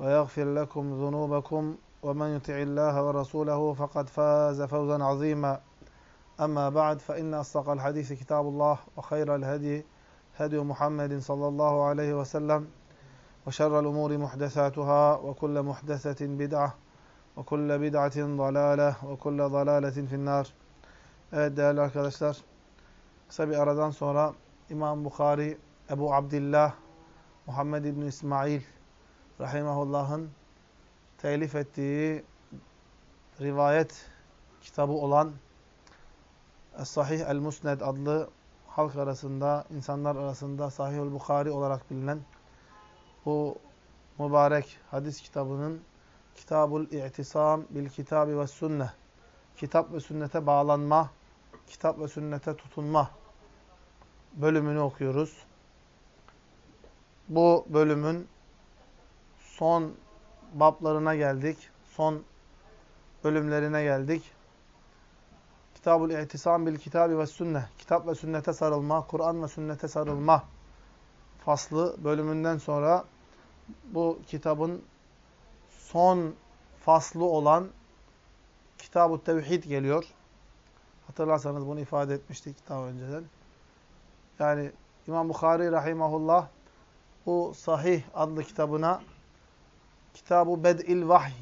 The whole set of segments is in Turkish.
ويغفر لكم ذنوبكم ومن يطع الله ورسوله فقد فاز فوزا عظيما. أما بعد فإن أصدق الحديث كتاب الله وخير الهدي هدي محمد صلى الله عليه وسلم وشر الأمور محدثاتها وكل محدثة بدعة وكل بدعة ضلالة وكل ضلالة في النار. Evet değerli arkadaşlar kısa bir aradan sonra İmam Bukhari Ebu Abdillah Muhammed İbni İsmail Rahimahullah'ın telif ettiği rivayet kitabı olan Es-Sahih El-Musned adlı halk arasında, insanlar arasında Sahih-ül Bukhari olarak bilinen bu mübarek hadis kitabının Kitabul İ'tisam bil Kitabi ve Sünne Kitap ve sünnete bağlanma, kitap ve sünnete tutunma bölümünü okuyoruz. Bu bölümün son bablarına geldik. Son bölümlerine geldik. Kitabul İ'tisam bil Kitabi ve Sünne. Kitap ve sünnete sarılma, Kur'an ve sünnete sarılma faslı bölümünden sonra bu kitabın son faslı olan Kitab-ı Tevhid geliyor. Hatırlarsanız bunu ifade etmiştik daha önceden. Yani İmam Bukhari rahimahullah bu Sahih adlı kitabına Kitab-ı Bed'il Vahy,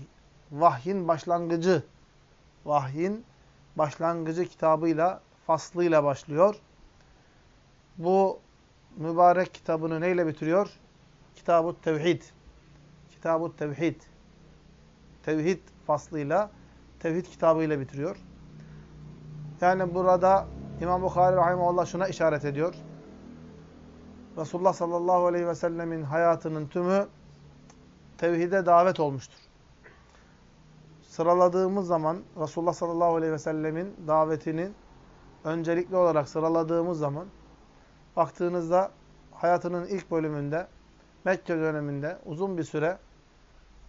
vahyin başlangıcı, vahyin başlangıcı kitabıyla, faslıyla başlıyor. Bu mübarek kitabını neyle bitiriyor? Kitab-ı Tevhid. Kitab-ı Tevhid. Tevhid faslıyla, tevhid kitabıyla bitiriyor. Yani burada İmam Bukhari rahimahullah şuna işaret ediyor. Resulullah sallallahu aleyhi ve sellemin hayatının tümü tevhide davet olmuştur. Sıraladığımız zaman Resulullah sallallahu aleyhi ve sellemin davetini öncelikli olarak sıraladığımız zaman baktığınızda hayatının ilk bölümünde Mekke döneminde uzun bir süre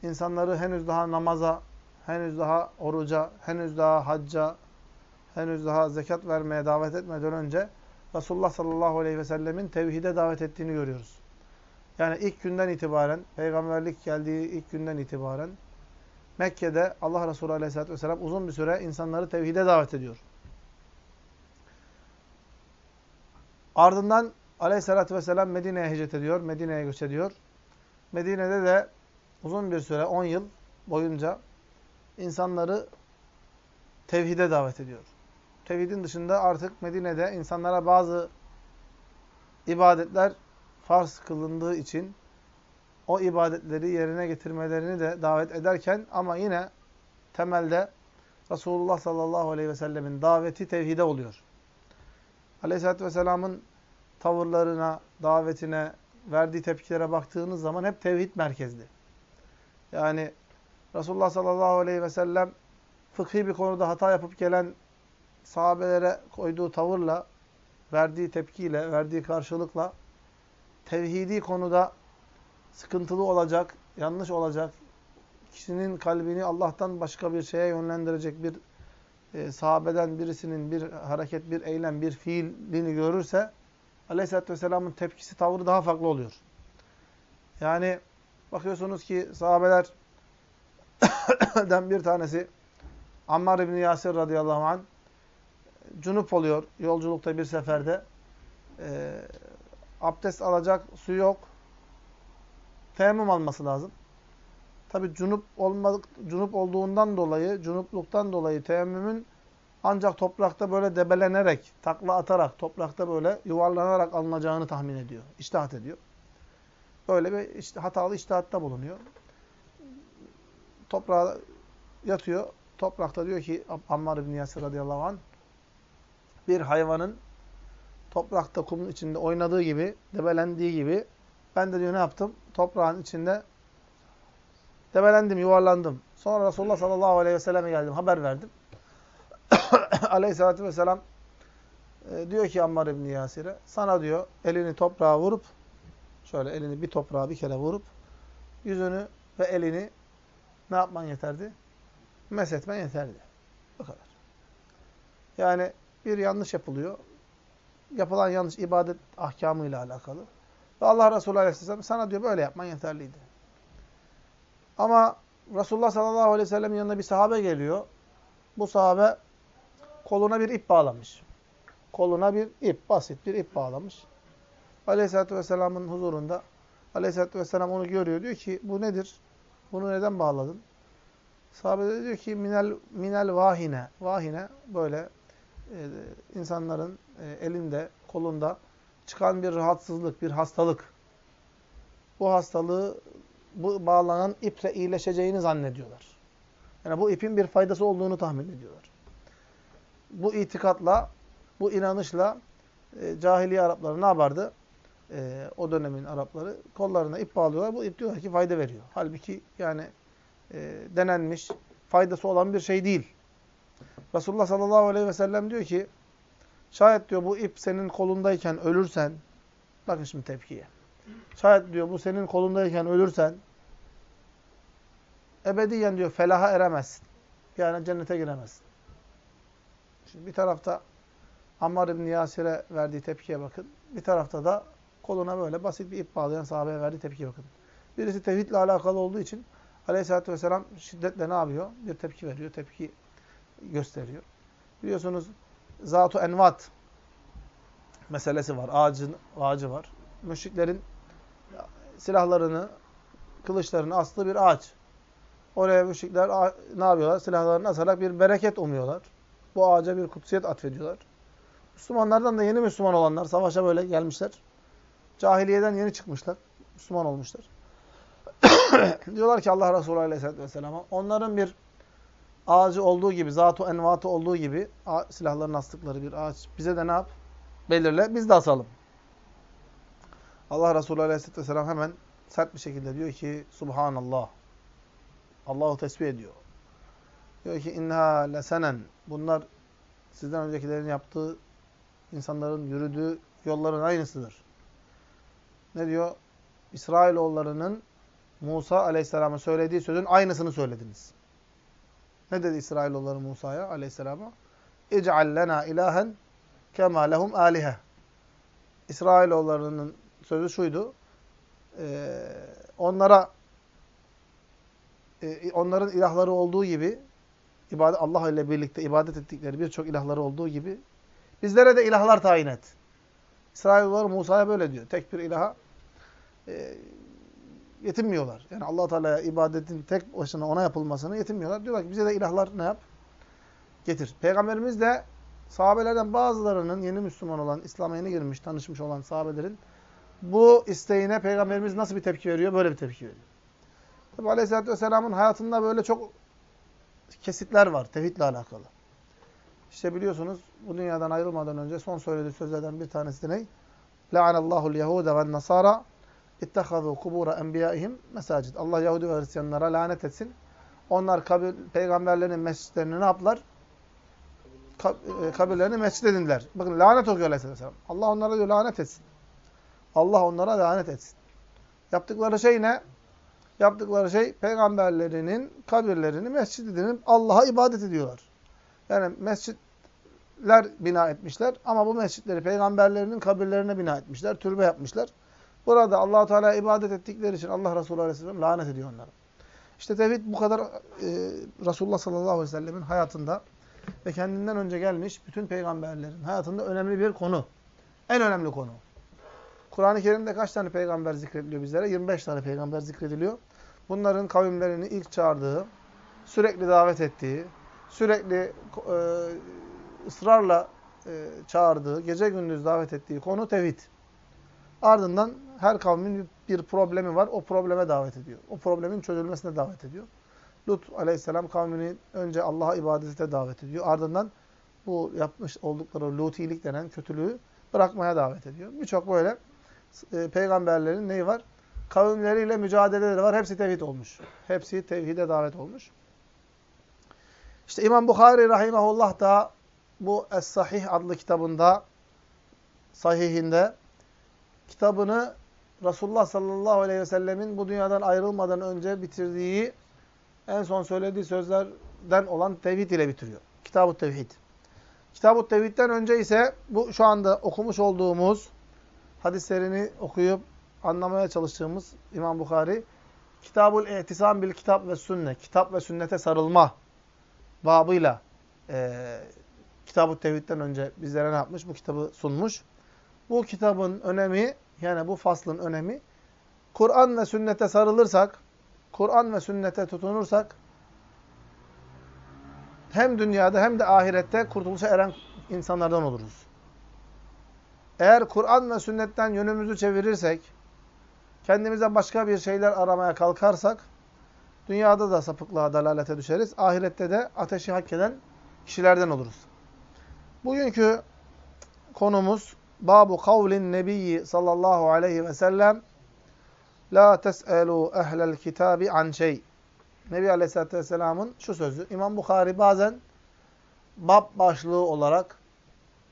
insanları henüz daha namaza, henüz daha oruca, henüz daha hacca, henüz daha zekat vermeye davet etmeden önce Resulullah sallallahu aleyhi ve sellemin tevhide davet ettiğini görüyoruz. Yani ilk günden itibaren, peygamberlik geldiği ilk günden itibaren Mekke'de Allah Resulü aleyhisselatü vesselam uzun bir süre insanları tevhide davet ediyor. Ardından aleyhissalatü vesselam Medine'ye hicret ediyor, Medine'ye göç ediyor. Medine'de de uzun bir süre, 10 yıl boyunca insanları tevhide davet ediyor. Tevhidin dışında artık Medine'de insanlara bazı ibadetler farz kılındığı için o ibadetleri yerine getirmelerini de davet ederken ama yine temelde Resulullah sallallahu aleyhi ve sellemin daveti tevhide oluyor. Aleyhisselatü vesselamın tavırlarına, davetine, verdiği tepkilere baktığınız zaman hep tevhid merkezli. Yani Resulullah sallallahu aleyhi ve sellem fıkhi bir konuda hata yapıp gelen sahabelere koyduğu tavırla, verdiği tepkiyle, verdiği karşılıkla tevhidi konuda sıkıntılı olacak, yanlış olacak, kişinin kalbini Allah'tan başka bir şeye yönlendirecek bir e, sahabeden birisinin bir hareket, bir eylem, bir fiilini görürse Aleyhisselatü Vesselam'ın tepkisi, tavrı daha farklı oluyor. Yani bakıyorsunuz ki sahabelerden bir tanesi Ammar İbni Yasir radıyallahu anh cunup oluyor yolculukta bir seferde. E, abdest alacak su yok. Teyemmüm alması lazım. Tabi cunup olmadık cunup olduğundan dolayı, cunupluktan dolayı teyemmümün ancak toprakta böyle debelenerek, takla atarak, toprakta böyle yuvarlanarak alınacağını tahmin ediyor. İçtihat ediyor. Böyle bir işte hatalı içtihatta bulunuyor. Toprağa yatıyor. Toprakta diyor ki Ammar ibn Yasir radıyallahu anh bir hayvanın toprakta kumun içinde oynadığı gibi, debelendiği gibi ben de diyor ne yaptım? Toprağın içinde debelendim, yuvarlandım. Sonra Resulullah sallallahu aleyhi ve selleme geldim, haber verdim. Aleyhisselatü vesselam e, diyor ki Ammar ibn Yasir'e sana diyor elini toprağa vurup şöyle elini bir toprağa bir kere vurup yüzünü ve elini ne yapman yeterdi? Mesetmen yeterdi. Bu kadar. Yani bir yanlış yapılıyor. Yapılan yanlış ibadet ahkamıyla alakalı. Ve Allah Resulü Aleyhisselam sana diyor böyle yapman yeterliydi. Ama Resulullah sallallahu aleyhi ve sellem'in yanına bir sahabe geliyor. Bu sahabe koluna bir ip bağlamış. Koluna bir ip, basit bir ip bağlamış. Aleyhisselatü Vesselam'ın huzurunda Aleyhisselatü Vesselam onu görüyor. Diyor ki bu nedir? Bunu neden bağladın? Sahabe de diyor ki minel, minel vahine. Vahine böyle e, insanların e, elinde, kolunda çıkan bir rahatsızlık, bir hastalık. Bu hastalığı bu bağlanan iple iyileşeceğini zannediyorlar. Yani bu ipin bir faydası olduğunu tahmin ediyorlar. Bu itikatla, bu inanışla e, cahiliye Arapları ne yapardı? E, o dönemin Arapları kollarına ip bağlıyorlar. Bu ip diyorlar ki fayda veriyor. Halbuki yani e, denenmiş, faydası olan bir şey değil. Resulullah sallallahu aleyhi ve sellem diyor ki, şayet diyor bu ip senin kolundayken ölürsen, bakın şimdi tepkiye. Şayet diyor bu senin kolundayken ölürsen, ebediyen diyor felaha eremezsin. Yani cennete giremezsin. Şimdi bir tarafta Ammar ibn Yasir'e verdiği tepkiye bakın. Bir tarafta da koluna böyle basit bir ip bağlayan sahabeye verdiği tepkiye bakın. Birisi tevhidle alakalı olduğu için Aleyhisselatü Vesselam şiddetle ne yapıyor? Bir tepki veriyor, tepki gösteriyor. Biliyorsunuz Zat-ı Envat meselesi var. Ağacın, ağacı var. Müşriklerin silahlarını, kılıçlarını astığı bir ağaç. Oraya müşrikler ne yapıyorlar? Silahlarını asarak bir bereket umuyorlar. Bu ağaca bir kutsiyet atfediyorlar. Müslümanlardan da yeni Müslüman olanlar, savaşa böyle gelmişler. Cahiliyeden yeni çıkmışlar. Müslüman olmuşlar. Diyorlar ki Allah Resulü Aleyhisselatü Vesselam'a onların bir ağacı olduğu gibi, zat-ı envatı olduğu gibi silahların astıkları bir ağaç bize de ne yap? Belirle, biz de asalım. Allah Resulü Aleyhisselatü Vesselam hemen sert bir şekilde diyor ki Subhanallah. Allahu tesbih ediyor. Diyor ki inna lesenen. Bunlar sizden öncekilerin yaptığı, insanların yürüdüğü yolların aynısıdır. Ne diyor? İsrailoğullarının Musa aleyhisselama söylediği sözün aynısını söylediniz. Ne dedi İsrailoğulları Musa'ya aleyhisselama? İc'al lena ilahen kema lehum alihe. İsrailoğullarının sözü şuydu. Ee, onlara e, onların ilahları olduğu gibi ibadet Allah ile birlikte ibadet ettikleri birçok ilahları olduğu gibi bizlere de ilahlar tayin et. İsrailoğulları Musa'ya böyle diyor. Tek bir ilaha e, yetinmiyorlar. Yani allah Teala'ya ibadetin tek başına ona yapılmasını yetinmiyorlar. Diyorlar ki bize de ilahlar ne yap? Getir. Peygamberimiz de sahabelerden bazılarının yeni Müslüman olan, İslam'a yeni girmiş, tanışmış olan sahabelerin bu isteğine Peygamberimiz nasıl bir tepki veriyor? Böyle bir tepki veriyor. Tabi Aleyhisselatü Vesselam'ın hayatında böyle çok kesitler var tevhidle alakalı. İşte biliyorsunuz bu dünyadan ayrılmadan önce son söylediği sözlerden bir tanesi de ne? La'anallahu l-Yahude ve nasara İttehazû kubura enbiyaihim mesacid. Allah Yahudi ve Hristiyanlara lanet etsin. Onlar kabir, peygamberlerin mescitlerini ne yaptılar? E, kabirlerini mescid edindiler. Bakın lanet okuyor Aleyhisselam. Allah onlara diyor lanet etsin. Allah onlara lanet etsin. Yaptıkları şey ne? Yaptıkları şey peygamberlerinin kabirlerini mescid edinip Allah'a ibadet ediyorlar. Yani mescitler bina etmişler ama bu mescitleri peygamberlerinin kabirlerine bina etmişler, türbe yapmışlar. Burada allah Teala ibadet ettikleri için Allah Resulü Aleyhisselam lanet ediyor onları. İşte tevhid bu kadar e, Resulullah sallallahu aleyhi ve sellemin hayatında ve kendinden önce gelmiş bütün peygamberlerin hayatında önemli bir konu. En önemli konu. Kur'an-ı Kerim'de kaç tane peygamber zikrediliyor bizlere? 25 tane peygamber zikrediliyor. bunların kavimlerini ilk çağırdığı, sürekli davet ettiği, sürekli e, ısrarla e, çağırdığı, gece gündüz davet ettiği konu tevhid. Ardından her kavmin bir problemi var, o probleme davet ediyor. O problemin çözülmesine davet ediyor. Lut aleyhisselam kavmini önce Allah'a ibadete davet ediyor. Ardından bu yapmış oldukları lutilik denen kötülüğü bırakmaya davet ediyor. Birçok böyle e, peygamberlerin neyi var? Kavimleriyle mücadeleleri var. Hepsi tevhid olmuş. Hepsi tevhide davet olmuş. İşte İmam Bukhari rahimahullah da bu Es-Sahih adlı kitabında sahihinde kitabını Resulullah sallallahu aleyhi ve sellemin bu dünyadan ayrılmadan önce bitirdiği en son söylediği sözlerden olan tevhid ile bitiriyor. Kitab-ı Tevhid. Kitab-ı Tevhid'den önce ise bu şu anda okumuş olduğumuz hadislerini okuyup anlamaya çalıştığımız İmam Bukhari Kitabul İhtisam bil Kitap ve Sünne, kitap ve sünnete sarılma babıyla e, Kitab-ı Tevhid'den önce bizlere ne yapmış? Bu kitabı sunmuş. Bu kitabın önemi, yani bu faslın önemi, Kur'an ve sünnete sarılırsak, Kur'an ve sünnete tutunursak, hem dünyada hem de ahirette kurtuluşa eren insanlardan oluruz. Eğer Kur'an ve sünnetten yönümüzü çevirirsek, kendimize başka bir şeyler aramaya kalkarsak, dünyada da sapıklığa, dalalete düşeriz. Ahirette de ateşi hak eden kişilerden oluruz. Bugünkü konumuz, Babu kavlin nebiyyi sallallahu aleyhi ve sellem, La tes'elu ehlel kitabi an şey. Nebi Aleyhisselatü Vesselam'ın şu sözü. İmam Bukhari bazen bab başlığı olarak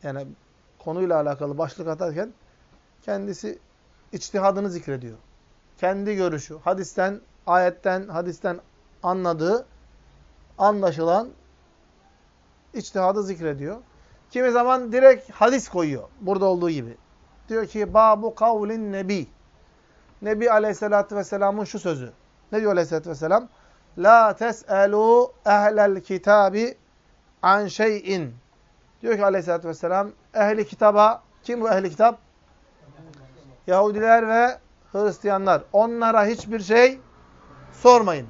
yani konuyla alakalı başlık atarken kendisi içtihadını zikrediyor. Kendi görüşü, hadisten, ayetten, hadisten anladığı, anlaşılan içtihadı zikrediyor. Kimi zaman direkt hadis koyuyor. Burada olduğu gibi. Diyor ki babu kavlin nebi. Nebi Aleyhisselatü Vesselam'ın şu sözü. Ne diyor Aleyhisselatü Vesselam? La tes'elu ehlel kitabi an şeyin. Diyor ki Aleyhisselatü Vesselam ehli kitaba, kim bu ehli kitap? Yahudiler ve Hristiyanlar. Onlara hiçbir şey sormayın.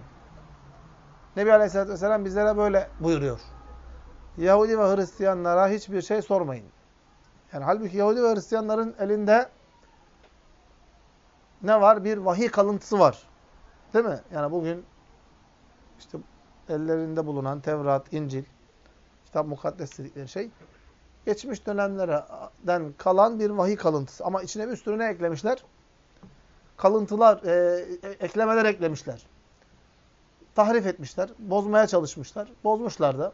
Nebi Aleyhisselatü Vesselam bizlere böyle buyuruyor. Yahudi ve Hristiyanlara hiçbir şey sormayın. Yani halbuki Yahudi ve Hristiyanların elinde ne var? Bir vahiy kalıntısı var. Değil mi? Yani bugün işte ellerinde bulunan Tevrat, İncil, kitap mukaddes dedikleri şey geçmiş dönemlerden kalan bir vahiy kalıntısı. Ama içine bir sürü ne eklemişler? Kalıntılar, e, eklemeler eklemişler. Tahrif etmişler, bozmaya çalışmışlar. Bozmuşlar da.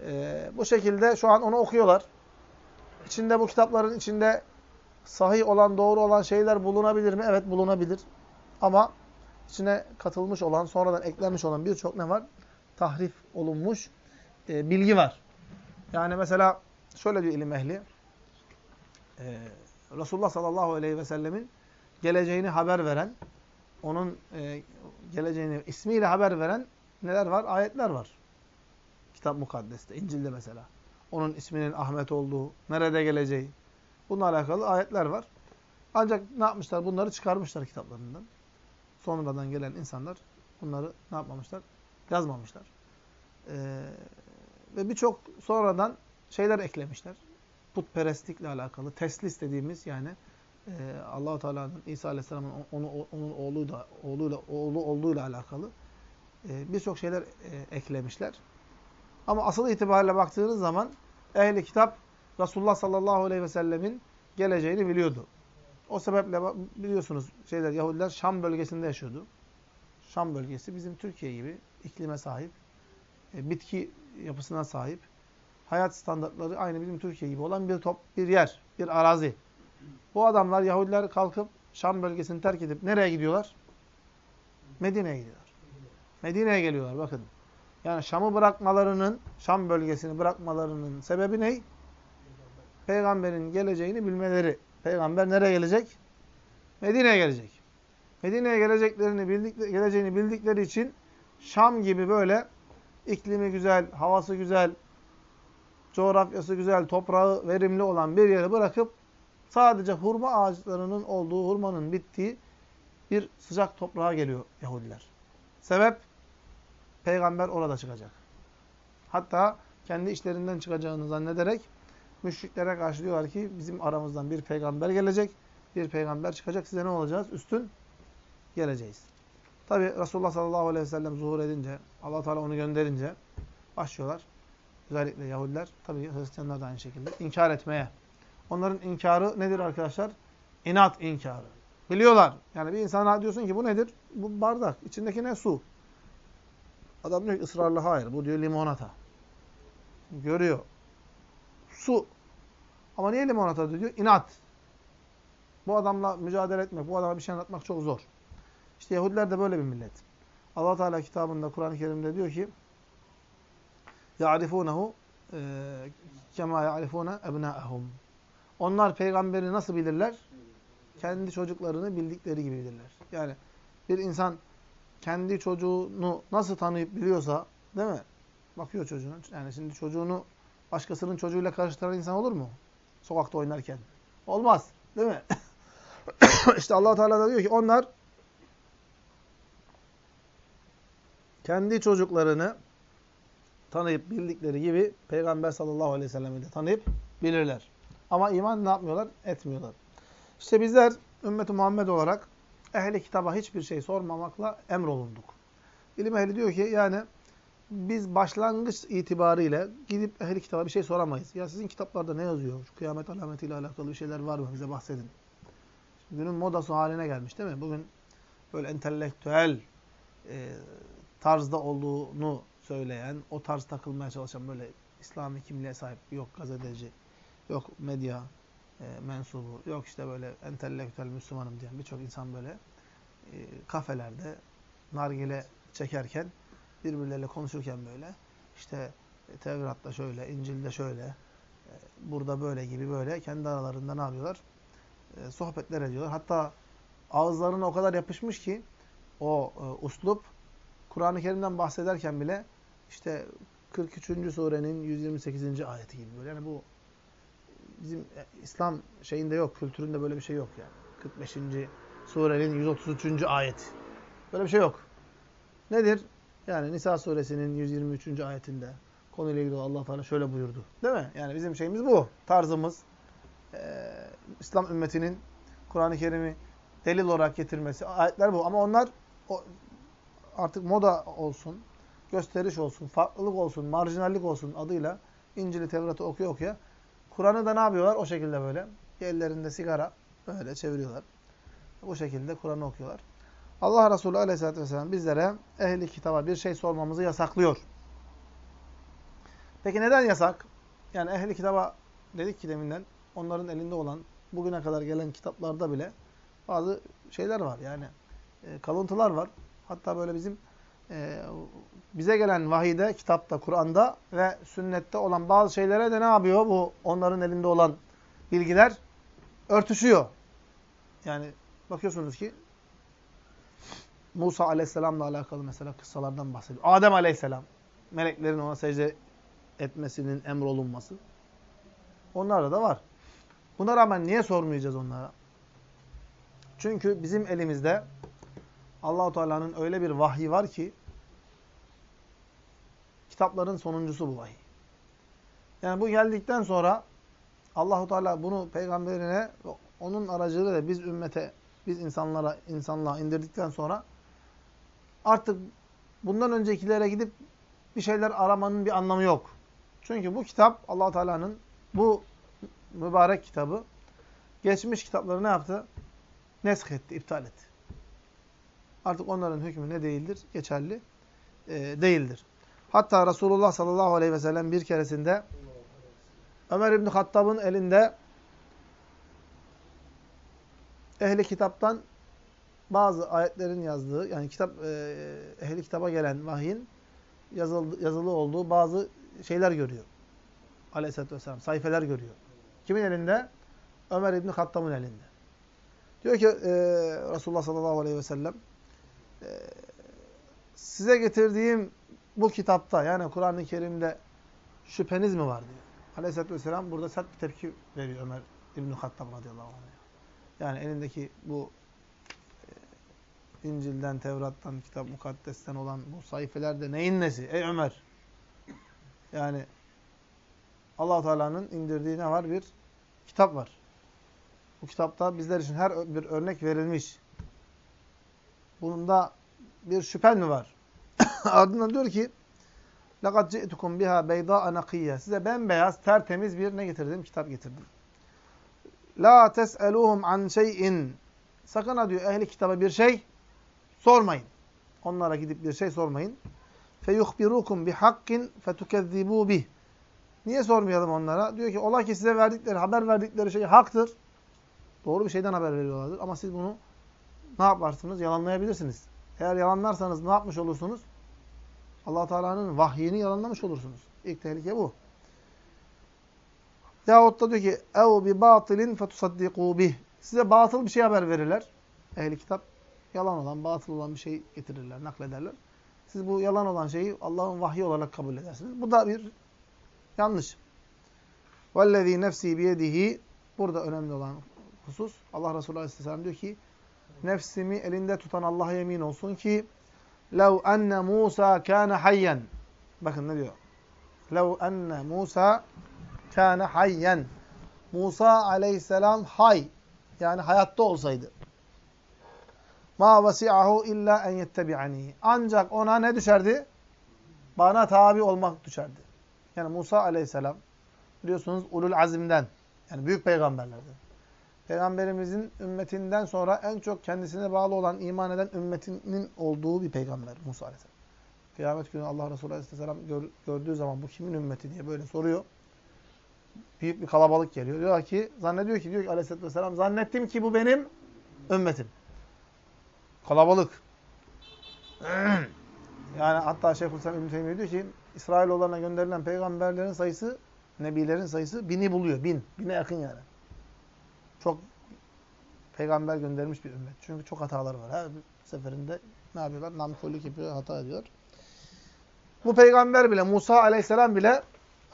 E, bu şekilde şu an onu okuyorlar. İçinde bu kitapların içinde sahih olan, doğru olan şeyler bulunabilir mi? Evet bulunabilir. Ama içine katılmış olan, sonradan eklenmiş olan birçok ne var? Tahrif olunmuş e, bilgi var. Yani mesela şöyle diyor ilim ehli. E, Resulullah sallallahu aleyhi ve sellemin geleceğini haber veren, onun e, geleceğini ismiyle haber veren neler var? Ayetler var. Kitap mukaddeste, İncil'de mesela. Onun isminin Ahmet olduğu, nerede geleceği. Bununla alakalı ayetler var. Ancak ne yapmışlar? Bunları çıkarmışlar kitaplarından. Sonradan gelen insanlar bunları ne yapmamışlar? Yazmamışlar. Ee, ve birçok sonradan şeyler eklemişler. Putperestlikle alakalı, teslis dediğimiz yani e, Allahu Teala'nın İsa Aleyhisselam'ın onu onun oğluyla oğluyla oğlu olduğuyla alakalı e, birçok şeyler e, eklemişler. Ama asıl itibariyle baktığınız zaman ehli kitap Resulullah sallallahu aleyhi ve sellemin geleceğini biliyordu. O sebeple biliyorsunuz şeyler Yahudiler Şam bölgesinde yaşıyordu. Şam bölgesi bizim Türkiye gibi iklime sahip, e, bitki yapısına sahip, hayat standartları aynı bizim Türkiye gibi olan bir top, bir yer, bir arazi. Bu adamlar Yahudiler kalkıp Şam bölgesini terk edip nereye gidiyorlar? Medine'ye gidiyorlar. Medine'ye geliyorlar bakın. Yani Şam'ı bırakmalarının, Şam bölgesini bırakmalarının sebebi ne? Peygamberin geleceğini bilmeleri. Peygamber nereye gelecek? Medine'ye gelecek. Medine'ye geleceklerini bildik, geleceğini bildikleri için Şam gibi böyle iklimi güzel, havası güzel, coğrafyası güzel, toprağı verimli olan bir yeri bırakıp sadece hurma ağaçlarının olduğu, hurmanın bittiği bir sıcak toprağa geliyor Yahudiler. Sebep peygamber orada çıkacak. Hatta kendi işlerinden çıkacağını zannederek müşriklere karşı diyorlar ki bizim aramızdan bir peygamber gelecek. Bir peygamber çıkacak. Size ne olacağız? Üstün geleceğiz. Tabi Resulullah sallallahu aleyhi ve sellem zuhur edince, allah Teala onu gönderince başlıyorlar. Özellikle Yahudiler, tabi Hristiyanlar da aynı şekilde inkar etmeye. Onların inkarı nedir arkadaşlar? İnat inkarı. Biliyorlar. Yani bir insana diyorsun ki bu nedir? Bu bardak. İçindeki ne? Su. Adam diyor ki ısrarla hayır. Bu diyor limonata. Görüyor. Su. Ama niye limonata diyor? İnat. Bu adamla mücadele etmek, bu adama bir şey anlatmak çok zor. İşte Yahudiler de böyle bir millet. Allah Teala kitabında Kur'an-ı Kerim'de diyor ki: "Ya'rifunehu e, kema ya'rifune ebna'ahum." Onlar peygamberi nasıl bilirler? Kendi çocuklarını bildikleri gibi bilirler. Yani bir insan kendi çocuğunu nasıl tanıyıp biliyorsa, değil mi? Bakıyor çocuğuna. Yani şimdi çocuğunu başkasının çocuğuyla karıştıran insan olur mu? Sokakta oynarken. Olmaz. Değil mi? İşte allah Teala da diyor ki onlar kendi çocuklarını tanıyıp bildikleri gibi Peygamber sallallahu aleyhi ve sellem'i de tanıyıp bilirler. Ama iman ne yapmıyorlar? Etmiyorlar. İşte bizler ümmeti Muhammed olarak ehli kitaba hiçbir şey sormamakla emrolunduk. İlim ehli diyor ki yani biz başlangıç itibariyle gidip ehli kitaba bir şey soramayız. Ya sizin kitaplarda ne yazıyor? Şu kıyamet alametiyle alakalı bir şeyler var mı? Bize bahsedin. Günün modası haline gelmiş değil mi? Bugün böyle entelektüel e, tarzda olduğunu söyleyen, o tarz takılmaya çalışan böyle İslami kimliğe sahip, yok gazeteci, yok medya e, mensubu, yok işte böyle entelektüel Müslümanım diyen birçok insan böyle e, kafelerde nargile çekerken, birbirleriyle konuşurken böyle işte e, Tevrat'ta şöyle, İncil'de şöyle, e, burada böyle gibi böyle kendi aralarında ne yapıyorlar? Sohbetler ediyorlar. Hatta ağızlarına o kadar yapışmış ki o uslup Kur'an-ı Kerim'den bahsederken bile işte 43. surenin 128. ayeti gibi böyle. Yani bu bizim e, İslam şeyinde yok, kültüründe böyle bir şey yok yani. 45. surenin 133. ayet. Böyle bir şey yok. Nedir? Yani Nisa suresinin 123. ayetinde konuyla ilgili Allah Teala şöyle buyurdu. Değil mi? Yani bizim şeyimiz bu. Tarzımız e, İslam ümmetinin Kur'an-ı Kerim'i delil olarak getirmesi. Ayetler bu. Ama onlar o, artık moda olsun, gösteriş olsun, farklılık olsun, marjinallik olsun adıyla İncil'i, Tevrat'ı okuyor okuya. Kur'an'ı da ne yapıyorlar? O şekilde böyle. Ellerinde sigara böyle çeviriyorlar. Bu şekilde Kur'an'ı okuyorlar. Allah Resulü Aleyhisselatü vesselam bizlere ehli kitaba bir şey sormamızı yasaklıyor. Peki neden yasak? Yani ehli kitaba dedik ki deminden onların elinde olan bugüne kadar gelen kitaplarda bile bazı şeyler var. Yani e, kalıntılar var. Hatta böyle bizim e, bize gelen vahide, kitapta, Kur'an'da ve sünnette olan bazı şeylere de ne yapıyor? Bu onların elinde olan bilgiler örtüşüyor. Yani bakıyorsunuz ki Musa aleyhisselamla alakalı mesela kıssalardan bahsediyor. Adem aleyhisselam, meleklerin ona secde etmesinin emrolunması. Onlarda da var. Buna rağmen niye sormayacağız onlara? Çünkü bizim elimizde Allahu Teala'nın öyle bir vahyi var ki kitapların sonuncusu bu vahiy. Yani bu geldikten sonra Allahu Teala bunu peygamberine onun aracılığıyla biz ümmete, biz insanlara, insanlığa indirdikten sonra artık bundan öncekilere gidip bir şeyler aramanın bir anlamı yok. Çünkü bu kitap Allah Teala'nın bu mübarek kitabı geçmiş kitapları ne yaptı? Nesk etti, iptal etti. Artık onların hükmü ne değildir? Geçerli e, değildir. Hatta Resulullah sallallahu aleyhi ve sellem bir keresinde Ömer İbni Hattab'ın elinde ehli kitaptan bazı ayetlerin yazdığı, yani kitap e, ehli kitaba gelen vahyin yazılı, yazılı olduğu bazı şeyler görüyor. Aleyhisselatü vesselam. Sayfeler görüyor. Kimin elinde? Ömer İbni Hattab'ın elinde. Diyor ki e, Resulullah sallallahu aleyhi ve sellem size getirdiğim bu kitapta yani Kur'an-ı Kerim'de şüpheniz mi var diyor. Aleyhisselatü vesselam burada sert bir tepki veriyor Ömer İbn-i Hattab radıyallahu anh. Yani elindeki bu İncil'den, Tevrat'tan, kitap mukaddesten olan bu sayfelerde neyin nesi? Ey Ömer! Yani allah Teala'nın indirdiği ne var? Bir kitap var. Bu kitapta bizler için her bir örnek verilmiş. Bunda bir şüphen mi var? Ardından diyor ki لَقَدْ جِئْتُكُمْ بِهَا بَيْضَاءَ نَقِيَّ Size bembeyaz, tertemiz bir ne getirdim? Kitap getirdim. La tes'eluhum an şey'in. Sakın ha diyor ehli kitaba bir şey sormayın. Onlara gidip bir şey sormayın. Feyuhbirukum bihakkin fetukezzibu bih. Niye sormayalım onlara? Diyor ki ola ki size verdikleri, haber verdikleri şey haktır. Doğru bir şeyden haber veriyorlardır. Ama siz bunu ne yaparsınız? Yalanlayabilirsiniz. Eğer yalanlarsanız ne yapmış olursunuz? allah Teala'nın vahyini yalanlamış olursunuz. İlk tehlike bu. Yahut da diyor ki bi batilin fetusaddiqu bih. Size batıl bir şey haber verirler. Ehli kitap yalan olan, batıl olan bir şey getirirler, naklederler. Siz bu yalan olan şeyi Allah'ın vahyi olarak kabul edersiniz. Bu da bir yanlış. Vellezî nefsî biyedihi Burada önemli olan husus Allah Resulü Aleyhisselam diyor ki nefsimi elinde tutan Allah'a yemin olsun ki lev enne Musa kâne hayyen bakın ne diyor lev enne Musa kâne hayyen Musa aleyhisselam hay yani hayatta olsaydı ma vasi'ahu illa en yettebi'ani ancak ona ne düşerdi? Bana tabi olmak düşerdi. Yani Musa aleyhisselam biliyorsunuz ulul azimden yani büyük peygamberlerden. Peygamberimizin ümmetinden sonra en çok kendisine bağlı olan, iman eden ümmetinin olduğu bir peygamber Musa Aleyhisselam. Kıyamet günü Allah Resulü Aleyhisselam gör, gördüğü zaman bu kimin ümmeti diye böyle soruyor. Büyük bir kalabalık geliyor. Diyor ki, zannediyor ki diyor ki Aleyhisselatü zannettim ki bu benim ümmetim. Kalabalık. yani hatta Şeyhülislam İbn Teymiye diyor ki İsrailoğullarına gönderilen peygamberlerin sayısı, nebilerin sayısı bini buluyor. Bin. Bine yakın yani. Çok peygamber göndermiş bir ümmet. Çünkü çok hatalar var. Her seferinde ne yapıyorlar? Namkollik yapıyor, hata ediyor. Bu peygamber bile, Musa aleyhisselam bile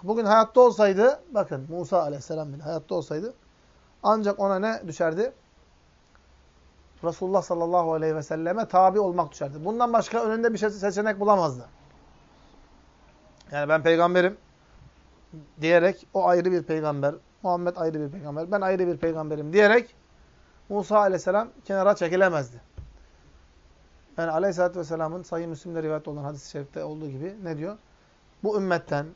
bugün hayatta olsaydı, bakın Musa aleyhisselam bile hayatta olsaydı ancak ona ne düşerdi? Resulullah sallallahu aleyhi ve selleme tabi olmak düşerdi. Bundan başka önünde bir şey, seçenek bulamazdı. Yani ben peygamberim diyerek o ayrı bir peygamber, Muhammed ayrı bir peygamber, ben ayrı bir peygamberim diyerek Musa aleyhisselam kenara çekilemezdi. Yani aleyhissalatü vesselamın sahih Müslim'de rivayet olan hadis-i şerifte olduğu gibi ne diyor? Bu ümmetten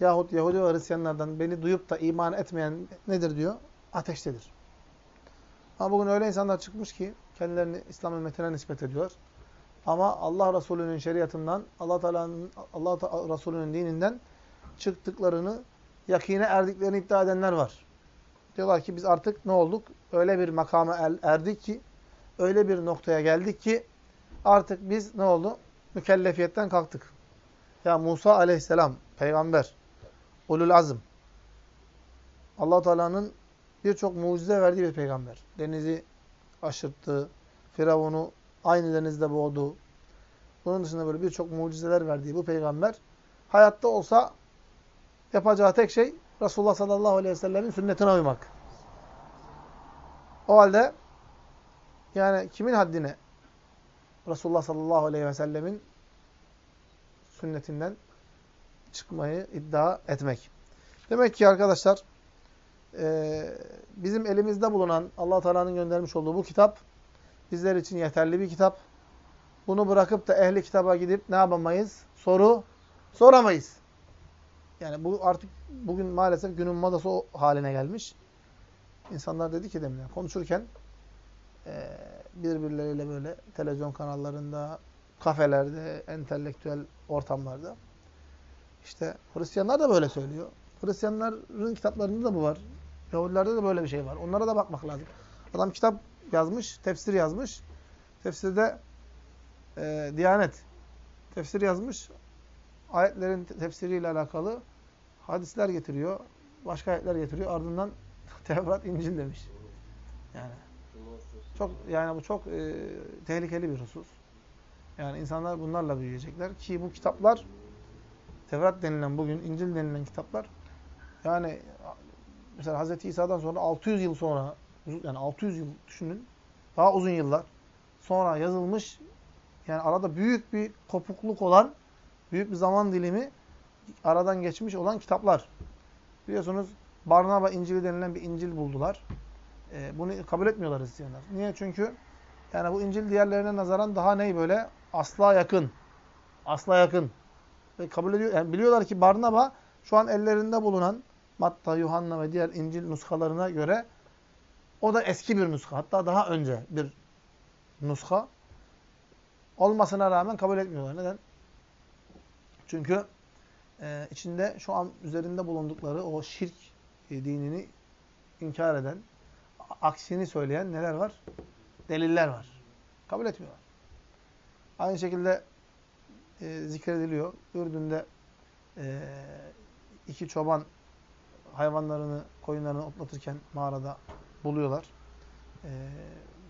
yahut Yahudi ve Hristiyanlardan beni duyup da iman etmeyen nedir diyor? Ateştedir. Ama bugün öyle insanlar çıkmış ki kendilerini İslam ümmetine nispet ediyor. Ama Allah Resulü'nün şeriatından, Allah Teala'nın Allah Resulü'nün dininden çıktıklarını, yakine erdiklerini iddia edenler var. Diyorlar ki biz artık ne olduk? Öyle bir makama erdik ki, öyle bir noktaya geldik ki artık biz ne oldu? Mükellefiyetten kalktık. Ya Musa aleyhisselam, peygamber, ulul azm. allah Teala'nın birçok mucize verdiği bir peygamber. Denizi aşırttı, Firavun'u aynı denizde boğdu. Bunun dışında böyle birçok mucizeler verdiği bu peygamber hayatta olsa yapacağı tek şey Resulullah sallallahu aleyhi ve sellemin sünnetine uymak. O halde yani kimin haddine Resulullah sallallahu aleyhi ve sellemin sünnetinden çıkmayı iddia etmek. Demek ki arkadaşlar e, bizim elimizde bulunan allah Teala'nın göndermiş olduğu bu kitap bizler için yeterli bir kitap. Bunu bırakıp da ehli kitaba gidip ne yapamayız? Soru soramayız. Yani bu artık bugün maalesef günün modası o haline gelmiş. İnsanlar dedi ki demin konuşurken e, birbirleriyle böyle televizyon kanallarında, kafelerde, entelektüel ortamlarda işte Hristiyanlar da böyle söylüyor. Hristiyanların kitaplarında da bu var. Yahudilerde de böyle bir şey var. Onlara da bakmak lazım. Adam kitap yazmış, tefsir yazmış. Tefsirde e, Diyanet tefsir yazmış. Ayetlerin tefsiriyle alakalı hadisler getiriyor. Başka ayetler getiriyor. Ardından Tevrat, İncil demiş. Yani çok yani bu çok e, tehlikeli bir husus. Yani insanlar bunlarla büyüyecekler ki bu kitaplar Tevrat denilen bugün İncil denilen kitaplar yani mesela Hz. İsa'dan sonra 600 yıl sonra yani 600 yıl düşünün. Daha uzun yıllar sonra yazılmış yani arada büyük bir kopukluk olan büyük bir zaman dilimi aradan geçmiş olan kitaplar. Biliyorsunuz Barnaba İncil'i denilen bir İncil buldular. Ee, bunu kabul etmiyorlar Hristiyanlar. Niye? Çünkü yani bu İncil diğerlerine nazaran daha ney böyle? Asla yakın. Asla yakın. Ve kabul ediyor. Yani biliyorlar ki Barnaba şu an ellerinde bulunan Matta, Yuhanna ve diğer İncil nuskalarına göre o da eski bir nuska. Hatta daha önce bir nuska. Olmasına rağmen kabul etmiyorlar. Neden? Çünkü e, içinde şu an üzerinde bulundukları o şirk e, dinini inkar eden, aksini söyleyen neler var? Deliller var. Kabul etmiyorlar. Aynı şekilde e, zikrediliyor. Ürdün'de e, iki çoban hayvanlarını, koyunlarını otlatırken mağarada buluyorlar. E,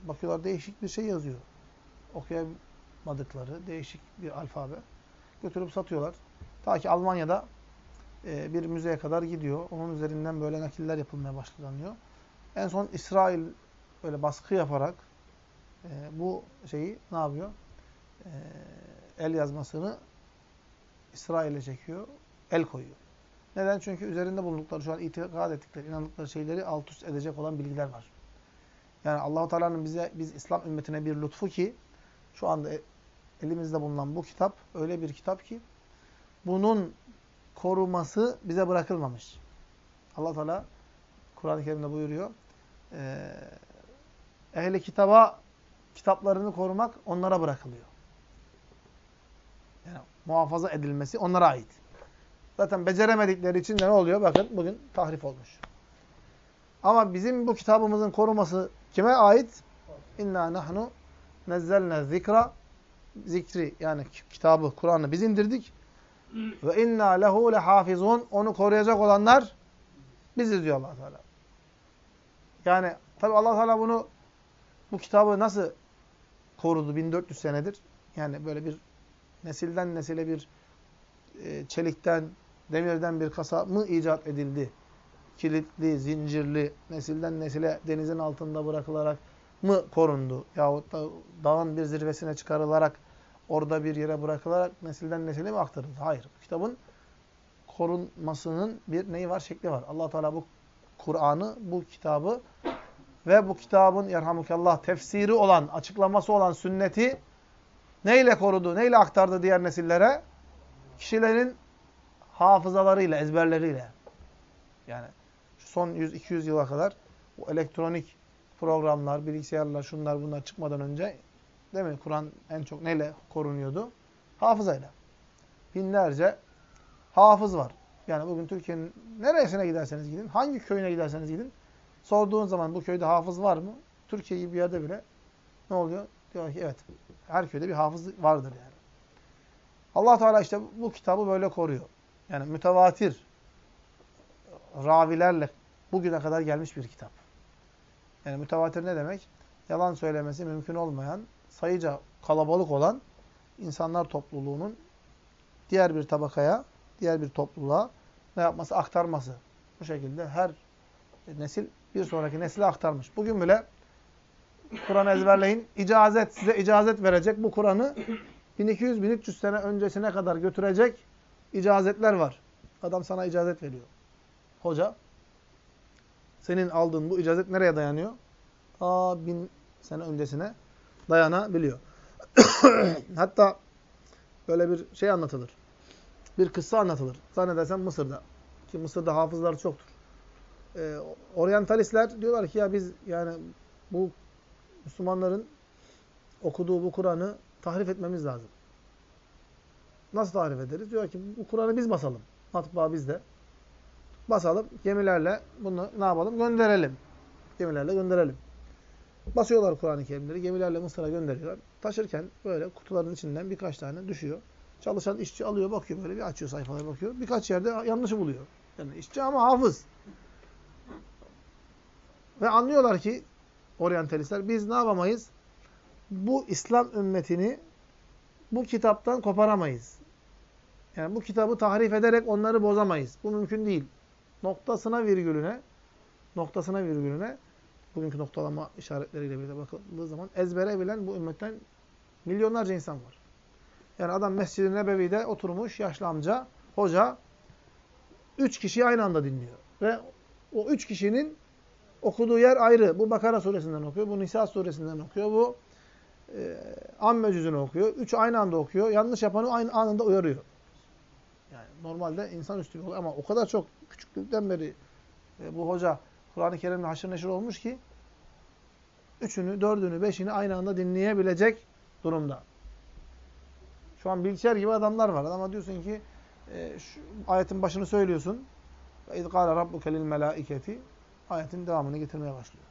bakıyorlar değişik bir şey yazıyor. Okuyamadıkları değişik bir alfabe. Götürüp satıyorlar. Ta ki Almanya'da e, bir müzeye kadar gidiyor. Onun üzerinden böyle nakiller yapılmaya başlanıyor. En son İsrail böyle baskı yaparak e, bu şeyi ne yapıyor? E, el yazmasını İsrail'e çekiyor, el koyuyor. Neden? Çünkü üzerinde bulundukları, şu an itikad ettikleri, inandıkları şeyleri alt üst edecek olan bilgiler var. Yani Allahu Teala'nın bize, biz İslam ümmetine bir lütfu ki, şu anda e, elimizde bulunan bu kitap öyle bir kitap ki, bunun koruması bize bırakılmamış. Allah Teala Kur'an-ı Kerim'de buyuruyor. Ee, ehli kitaba kitaplarını korumak onlara bırakılıyor. Yani muhafaza edilmesi onlara ait. Zaten beceremedikleri için de ne oluyor? Bakın bugün tahrif olmuş. Ama bizim bu kitabımızın koruması kime ait? İnna nahnu nezzelne zikra zikri yani kitabı, Kur'an'ı biz indirdik. Ve inna lehu lehafizun onu koruyacak olanlar biziz diyor Allah Teala. Yani tabi Allah Teala bunu bu kitabı nasıl korudu 1400 senedir? Yani böyle bir nesilden nesile bir e, çelikten, demirden bir kasa mı icat edildi? Kilitli, zincirli, nesilden nesile denizin altında bırakılarak mı korundu? Yahut da dağın bir zirvesine çıkarılarak, orada bir yere bırakılarak nesilden nesile mi aktarıldı? Hayır. Kitabın korunmasının bir neyi var? Şekli var. allah Teala bu Kur'an'ı, bu kitabı ve bu kitabın yerhamukallah tefsiri olan, açıklaması olan sünneti neyle korudu, neyle aktardı diğer nesillere? Kişilerin hafızalarıyla, ezberleriyle. Yani son 100-200 yıla kadar bu elektronik programlar, bilgisayarlar, şunlar bunlar çıkmadan önce değil mi? Kur'an en çok neyle korunuyordu? Hafızayla. Binlerce hafız var. Yani bugün Türkiye'nin neresine giderseniz gidin, hangi köyüne giderseniz gidin, sorduğun zaman bu köyde hafız var mı? Türkiye gibi bir yerde bile ne oluyor? Diyor ki evet. Her köyde bir hafız vardır yani. Allah Teala işte bu kitabı böyle koruyor. Yani mütevatir ravilerle bugüne kadar gelmiş bir kitap. Yani mütevatir ne demek? Yalan söylemesi mümkün olmayan, sayıca kalabalık olan insanlar topluluğunun diğer bir tabakaya, diğer bir topluluğa ne yapması? Aktarması. Bu şekilde her nesil bir sonraki nesile aktarmış. Bugün bile Kur'an ezberleyin. İcazet, size icazet verecek bu Kur'an'ı 1200-1300 sene öncesine kadar götürecek icazetler var. Adam sana icazet veriyor. Hoca, senin aldığın bu icazet nereye dayanıyor? Aa bin sene öncesine dayanabiliyor. Hatta böyle bir şey anlatılır. Bir kıssa anlatılır. Zannedersem Mısır'da. Ki Mısır'da hafızlar çoktur. Ee, oryantalistler diyorlar ki ya biz yani bu Müslümanların okuduğu bu Kur'an'ı tahrif etmemiz lazım. Nasıl tahrif ederiz? Diyor ki bu Kur'an'ı biz basalım. Matbaa bizde. Basalım. Gemilerle bunu ne yapalım? Gönderelim. Gemilerle gönderelim. Basıyorlar Kur'an-ı Kerimleri. Gemilerle Mısır'a gönderiyorlar. Taşırken böyle kutuların içinden birkaç tane düşüyor. Çalışan işçi alıyor bakıyor böyle bir açıyor sayfalara bakıyor. Birkaç yerde yanlışı buluyor. Yani işçi ama hafız. Ve anlıyorlar ki oryantalistler biz ne yapamayız? Bu İslam ümmetini bu kitaptan koparamayız. Yani bu kitabı tahrif ederek onları bozamayız. Bu mümkün değil. Noktasına virgülüne noktasına virgülüne bugünkü noktalama işaretleriyle birlikte bakıldığı zaman ezbere bilen bu ümmetten milyonlarca insan var. Yani adam Mescid-i Nebevi'de oturmuş yaşlı amca, hoca üç kişiyi aynı anda dinliyor. Ve o üç kişinin okuduğu yer ayrı. Bu Bakara suresinden okuyor, bu Nisa suresinden okuyor, bu e, Amme cüzünü okuyor. Üç aynı anda okuyor. Yanlış yapanı aynı anında uyarıyor. Yani normalde insan üstü bir olay ama o kadar çok küçüklükten beri e, bu hoca Kur'an-ı Kerim'le haşır neşir olmuş ki üçünü, dördünü, beşini aynı anda dinleyebilecek durumda. Şu an bilgisayar gibi adamlar var. Ama diyorsun ki e, şu ayetin başını söylüyorsun. اِذْ قَالَ رَبُّكَ لِلْمَلَائِكَةِ Ayetin devamını getirmeye başlıyor.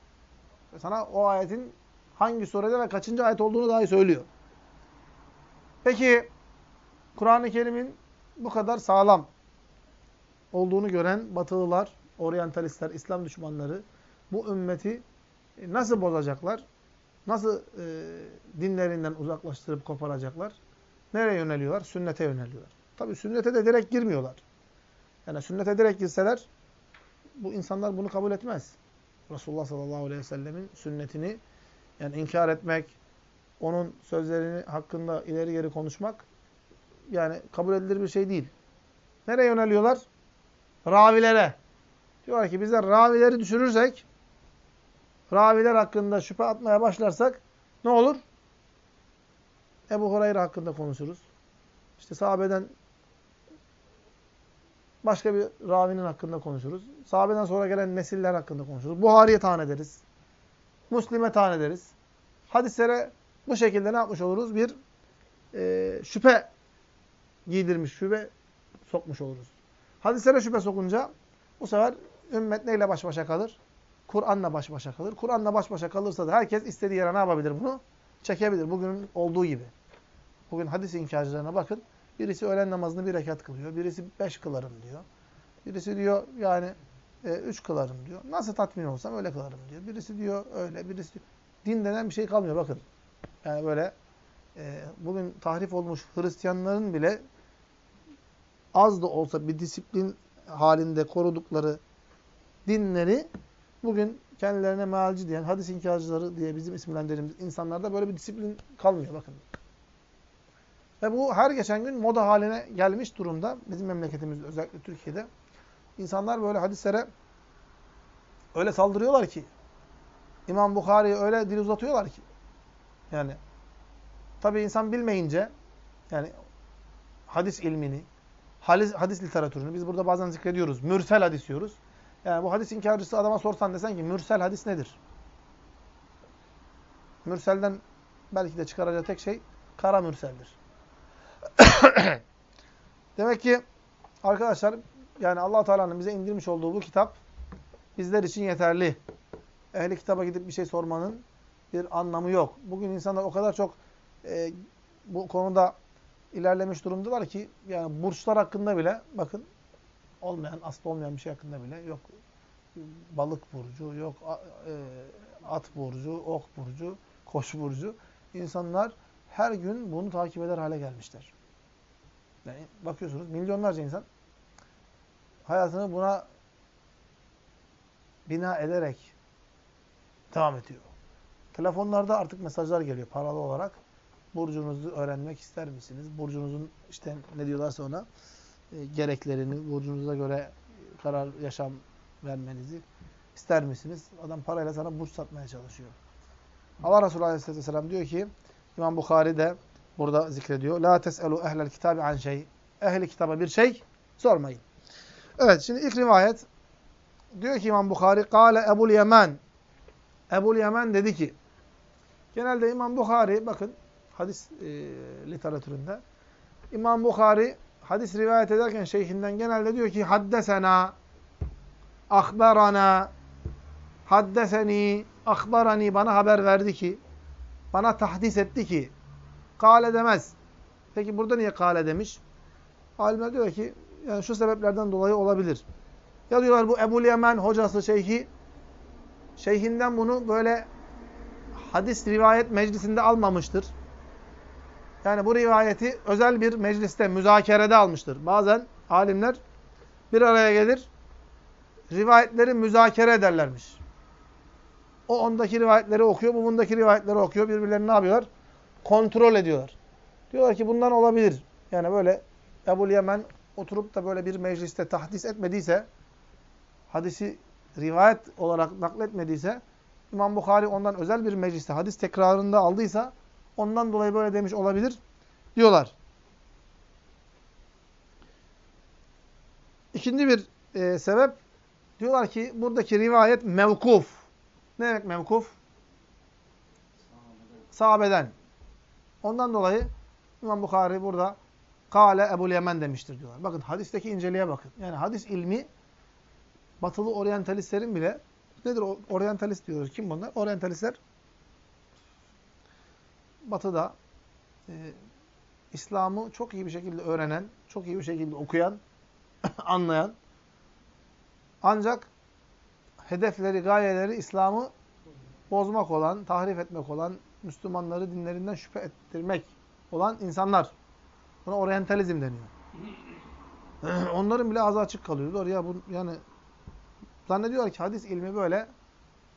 Ve sana o ayetin hangi surede ve kaçıncı ayet olduğunu dahi söylüyor. Peki Kur'an-ı Kerim'in bu kadar sağlam olduğunu gören batılılar, oryantalistler, İslam düşmanları bu ümmeti nasıl bozacaklar? Nasıl e, dinlerinden uzaklaştırıp koparacaklar? Nereye yöneliyorlar? Sünnete yöneliyorlar. Tabi sünnete de direkt girmiyorlar. Yani sünnete direkt girseler bu insanlar bunu kabul etmez. Resulullah sallallahu aleyhi ve sellemin sünnetini yani inkar etmek, onun sözlerini hakkında ileri geri konuşmak yani kabul edilir bir şey değil. Nereye yöneliyorlar? Ravilere. Diyorlar ki bizler ravileri düşürürsek, raviler hakkında şüphe atmaya başlarsak ne olur? Ebu Hureyre hakkında konuşuruz. İşte sahabeden başka bir ravinin hakkında konuşuruz. Sahabeden sonra gelen nesiller hakkında konuşuruz. Buhari'ye tane ederiz. Müslim'e tane ederiz. Hadislere bu şekilde ne yapmış oluruz? Bir e, şüphe giydirmiş, şüphe sokmuş oluruz. Hadislere şüphe sokunca bu sefer ümmet neyle baş başa kalır? Kur'an'la baş başa kalır. Kur'an'la baş başa kalırsa da herkes istediği yere ne yapabilir bunu? Çekebilir. Bugün olduğu gibi. Bugün hadis inkarcılarına bakın. Birisi öğlen namazını bir rekat kılıyor. Birisi beş kılarım diyor. Birisi diyor yani e, üç kılarım diyor. Nasıl tatmin olsam öyle kılarım diyor. Birisi diyor öyle, birisi diyor. Din denen bir şey kalmıyor bakın. Yani böyle e, bugün tahrif olmuş Hristiyanların bile az da olsa bir disiplin halinde korudukları dinleri bugün kendilerine mealci diyen, hadis inkarcıları diye bizim isimlendirdiğimiz insanlarda böyle bir disiplin kalmıyor bakın. Ve bu her geçen gün moda haline gelmiş durumda. Bizim memleketimizde özellikle Türkiye'de. İnsanlar böyle hadislere öyle saldırıyorlar ki İmam Bukhari'ye öyle dil uzatıyorlar ki yani tabi insan bilmeyince yani hadis ilmini hadis, hadis literatürünü biz burada bazen zikrediyoruz. Mürsel hadis diyoruz. Yani bu hadis inkarcısı adama sorsan desen ki mürsel hadis nedir? Mürselden belki de çıkaracağı tek şey kara mürseldir. Demek ki arkadaşlar yani Allah Teala'nın bize indirmiş olduğu bu kitap bizler için yeterli. Ehli kitaba gidip bir şey sormanın bir anlamı yok. Bugün insanlar o kadar çok e, bu konuda ilerlemiş durumdalar ki yani burçlar hakkında bile bakın olmayan, aslı olmayan bir şey hakkında bile yok balık burcu, yok e, at burcu, ok burcu, koç burcu. İnsanlar her gün bunu takip eder hale gelmişler. Yani bakıyorsunuz milyonlarca insan hayatını buna bina ederek devam ediyor. Telefonlarda artık mesajlar geliyor paralı olarak. Burcunuzu öğrenmek ister misiniz? Burcunuzun işte ne diyorlarsa ona gereklerini, burcunuza göre karar, yaşam vermenizi ister misiniz? Adam parayla sana burç satmaya çalışıyor. Allah Resulü Aleyhisselatü Vesselam diyor ki İmam Bukhari de burada zikrediyor. La tes'elu ehlel kitabi an şey. Ehli kitaba bir şey sormayın. Evet şimdi ilk rivayet diyor ki İmam Bukhari Kale Ebul Yemen Ebul Yemen dedi ki genelde İmam Bukhari bakın hadis e, literatüründe İmam Bukhari hadis rivayet ederken şeyhinden genelde diyor ki haddesena ahberana haddeseni ahbarani bana haber verdi ki bana tahdis etti ki kale demez. Peki burada niye kale demiş? Alimler diyor ki yani şu sebeplerden dolayı olabilir. Ya diyorlar bu Ebu Yemen hocası şeyhi şeyhinden bunu böyle hadis rivayet meclisinde almamıştır. Yani bu rivayeti özel bir mecliste, müzakerede almıştır. Bazen alimler bir araya gelir, rivayetleri müzakere ederlermiş. O ondaki rivayetleri okuyor, bu bundaki rivayetleri okuyor. Birbirlerini ne yapıyorlar? Kontrol ediyorlar. Diyorlar ki bundan olabilir. Yani böyle Ebu'l Yemen oturup da böyle bir mecliste tahdis etmediyse, hadisi rivayet olarak nakletmediyse, İmam Bukhari ondan özel bir mecliste hadis tekrarında aldıysa, ondan dolayı böyle demiş olabilir diyorlar. İkinci bir e, sebep, diyorlar ki buradaki rivayet mevkuf. Ne demek mevkuf? Sahabeden. Ondan dolayı İmam Bukhari burada Kale Ebu'l Yemen demiştir diyorlar. Bakın hadisteki inceliğe bakın. Yani hadis ilmi batılı oryantalistlerin bile nedir oryantalist diyoruz. Kim bunlar? Oryantalistler batıda e, İslam'ı çok iyi bir şekilde öğrenen, çok iyi bir şekilde okuyan, anlayan ancak hedefleri, gayeleri İslam'ı bozmak olan, tahrif etmek olan, Müslümanları dinlerinden şüphe ettirmek olan insanlar. Buna oryantalizm deniyor. Onların bile ağzı açık kalıyor. Ya bu yani zannediyorlar ki hadis ilmi böyle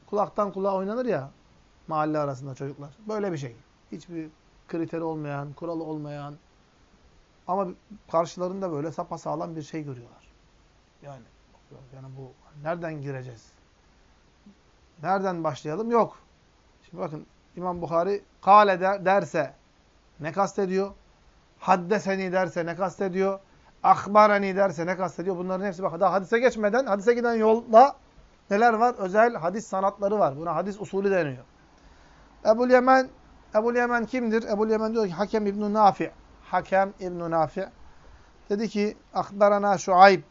kulaktan kulağa oynanır ya mahalle arasında çocuklar. Böyle bir şey. Hiçbir kriteri olmayan, kuralı olmayan ama karşılarında böyle sapasağlam bir şey görüyorlar. Yani yani bu nereden gireceğiz? Nereden başlayalım? Yok. Şimdi bakın İmam Bukhari kale der, derse ne kastediyor? Haddeseni derse ne kastediyor? Akbarani derse ne kastediyor? Bunların hepsi bak daha hadise geçmeden hadise giden yolda neler var? Özel hadis sanatları var. Buna hadis usulü deniyor. Ebu'l Yemen Ebu'l Yemen kimdir? Ebu'l Yemen diyor ki Hakem İbn Nafi. Hakem İbn Nafi dedi ki akbarana Şuayb.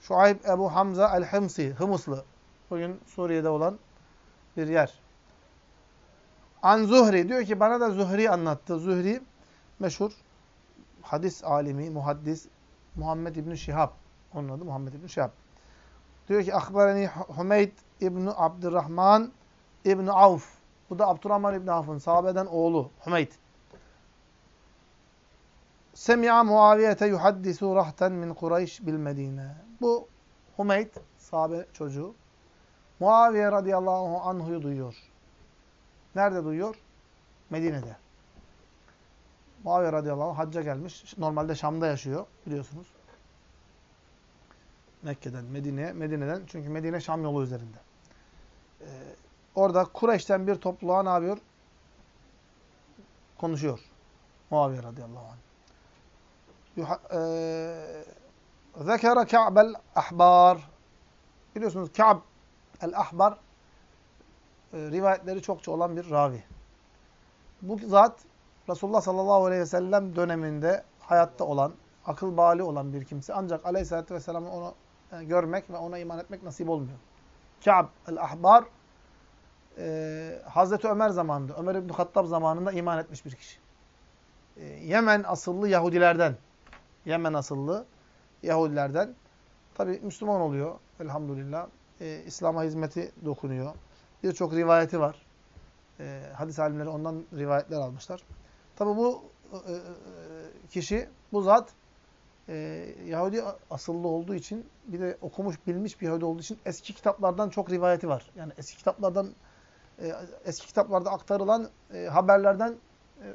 Şuayb Ebu Hamza el-Hımsi, Hımıslı. Bugün Suriye'de olan bir yer. An Zuhri diyor ki bana da Zuhri anlattı. Zuhri meşhur hadis alimi, muhaddis Muhammed İbn Şihab. Onun adı Muhammed İbn Şihab. Diyor ki Akbarani Hümeyd İbn Abdurrahman İbn Avf. Bu da Abdurrahman İbn Avf'ın sahabeden oğlu Hümeyd. Semi'a Muaviyete yuhaddisu rahten min Kureyş bil Medine. Bu Hümeyd sahabe çocuğu Muaviye radıyallahu anhu'yu duyuyor. Nerede duyuyor? Medine'de. Muaviye radıyallahu anh hacca gelmiş. Normalde Şam'da yaşıyor biliyorsunuz. Mekke'den Medine'ye, Medine'den çünkü Medine Şam yolu üzerinde. Ee, orada Kureyş'ten bir topluluğa ne yapıyor? Konuşuyor. Muaviye radıyallahu anh. Zekere Ka'bel ahbar. Biliyorsunuz Ka'b el-ahbar e, rivayetleri çokça olan bir ravi. Bu zat Resulullah sallallahu aleyhi ve sellem döneminde hayatta olan, akıl bali olan bir kimse. Ancak aleyhissalatü vesselam'ı onu e, görmek ve ona iman etmek nasip olmuyor. Ka'b el-ahbar e, Hazreti Ömer zamanında, Ömer İbni Hattab zamanında iman etmiş bir kişi. E, Yemen asıllı Yahudilerden, Yemen asıllı Yahudilerden. Tabi Müslüman oluyor elhamdülillah. E, İslam'a hizmeti dokunuyor. Birçok rivayeti var. E, hadis alimleri ondan rivayetler almışlar. Tabi bu e, e, kişi, bu zat e, Yahudi asıllı olduğu için bir de okumuş, bilmiş bir Yahudi olduğu için eski kitaplardan çok rivayeti var. Yani eski kitaplardan e, eski kitaplarda aktarılan e, haberlerden e,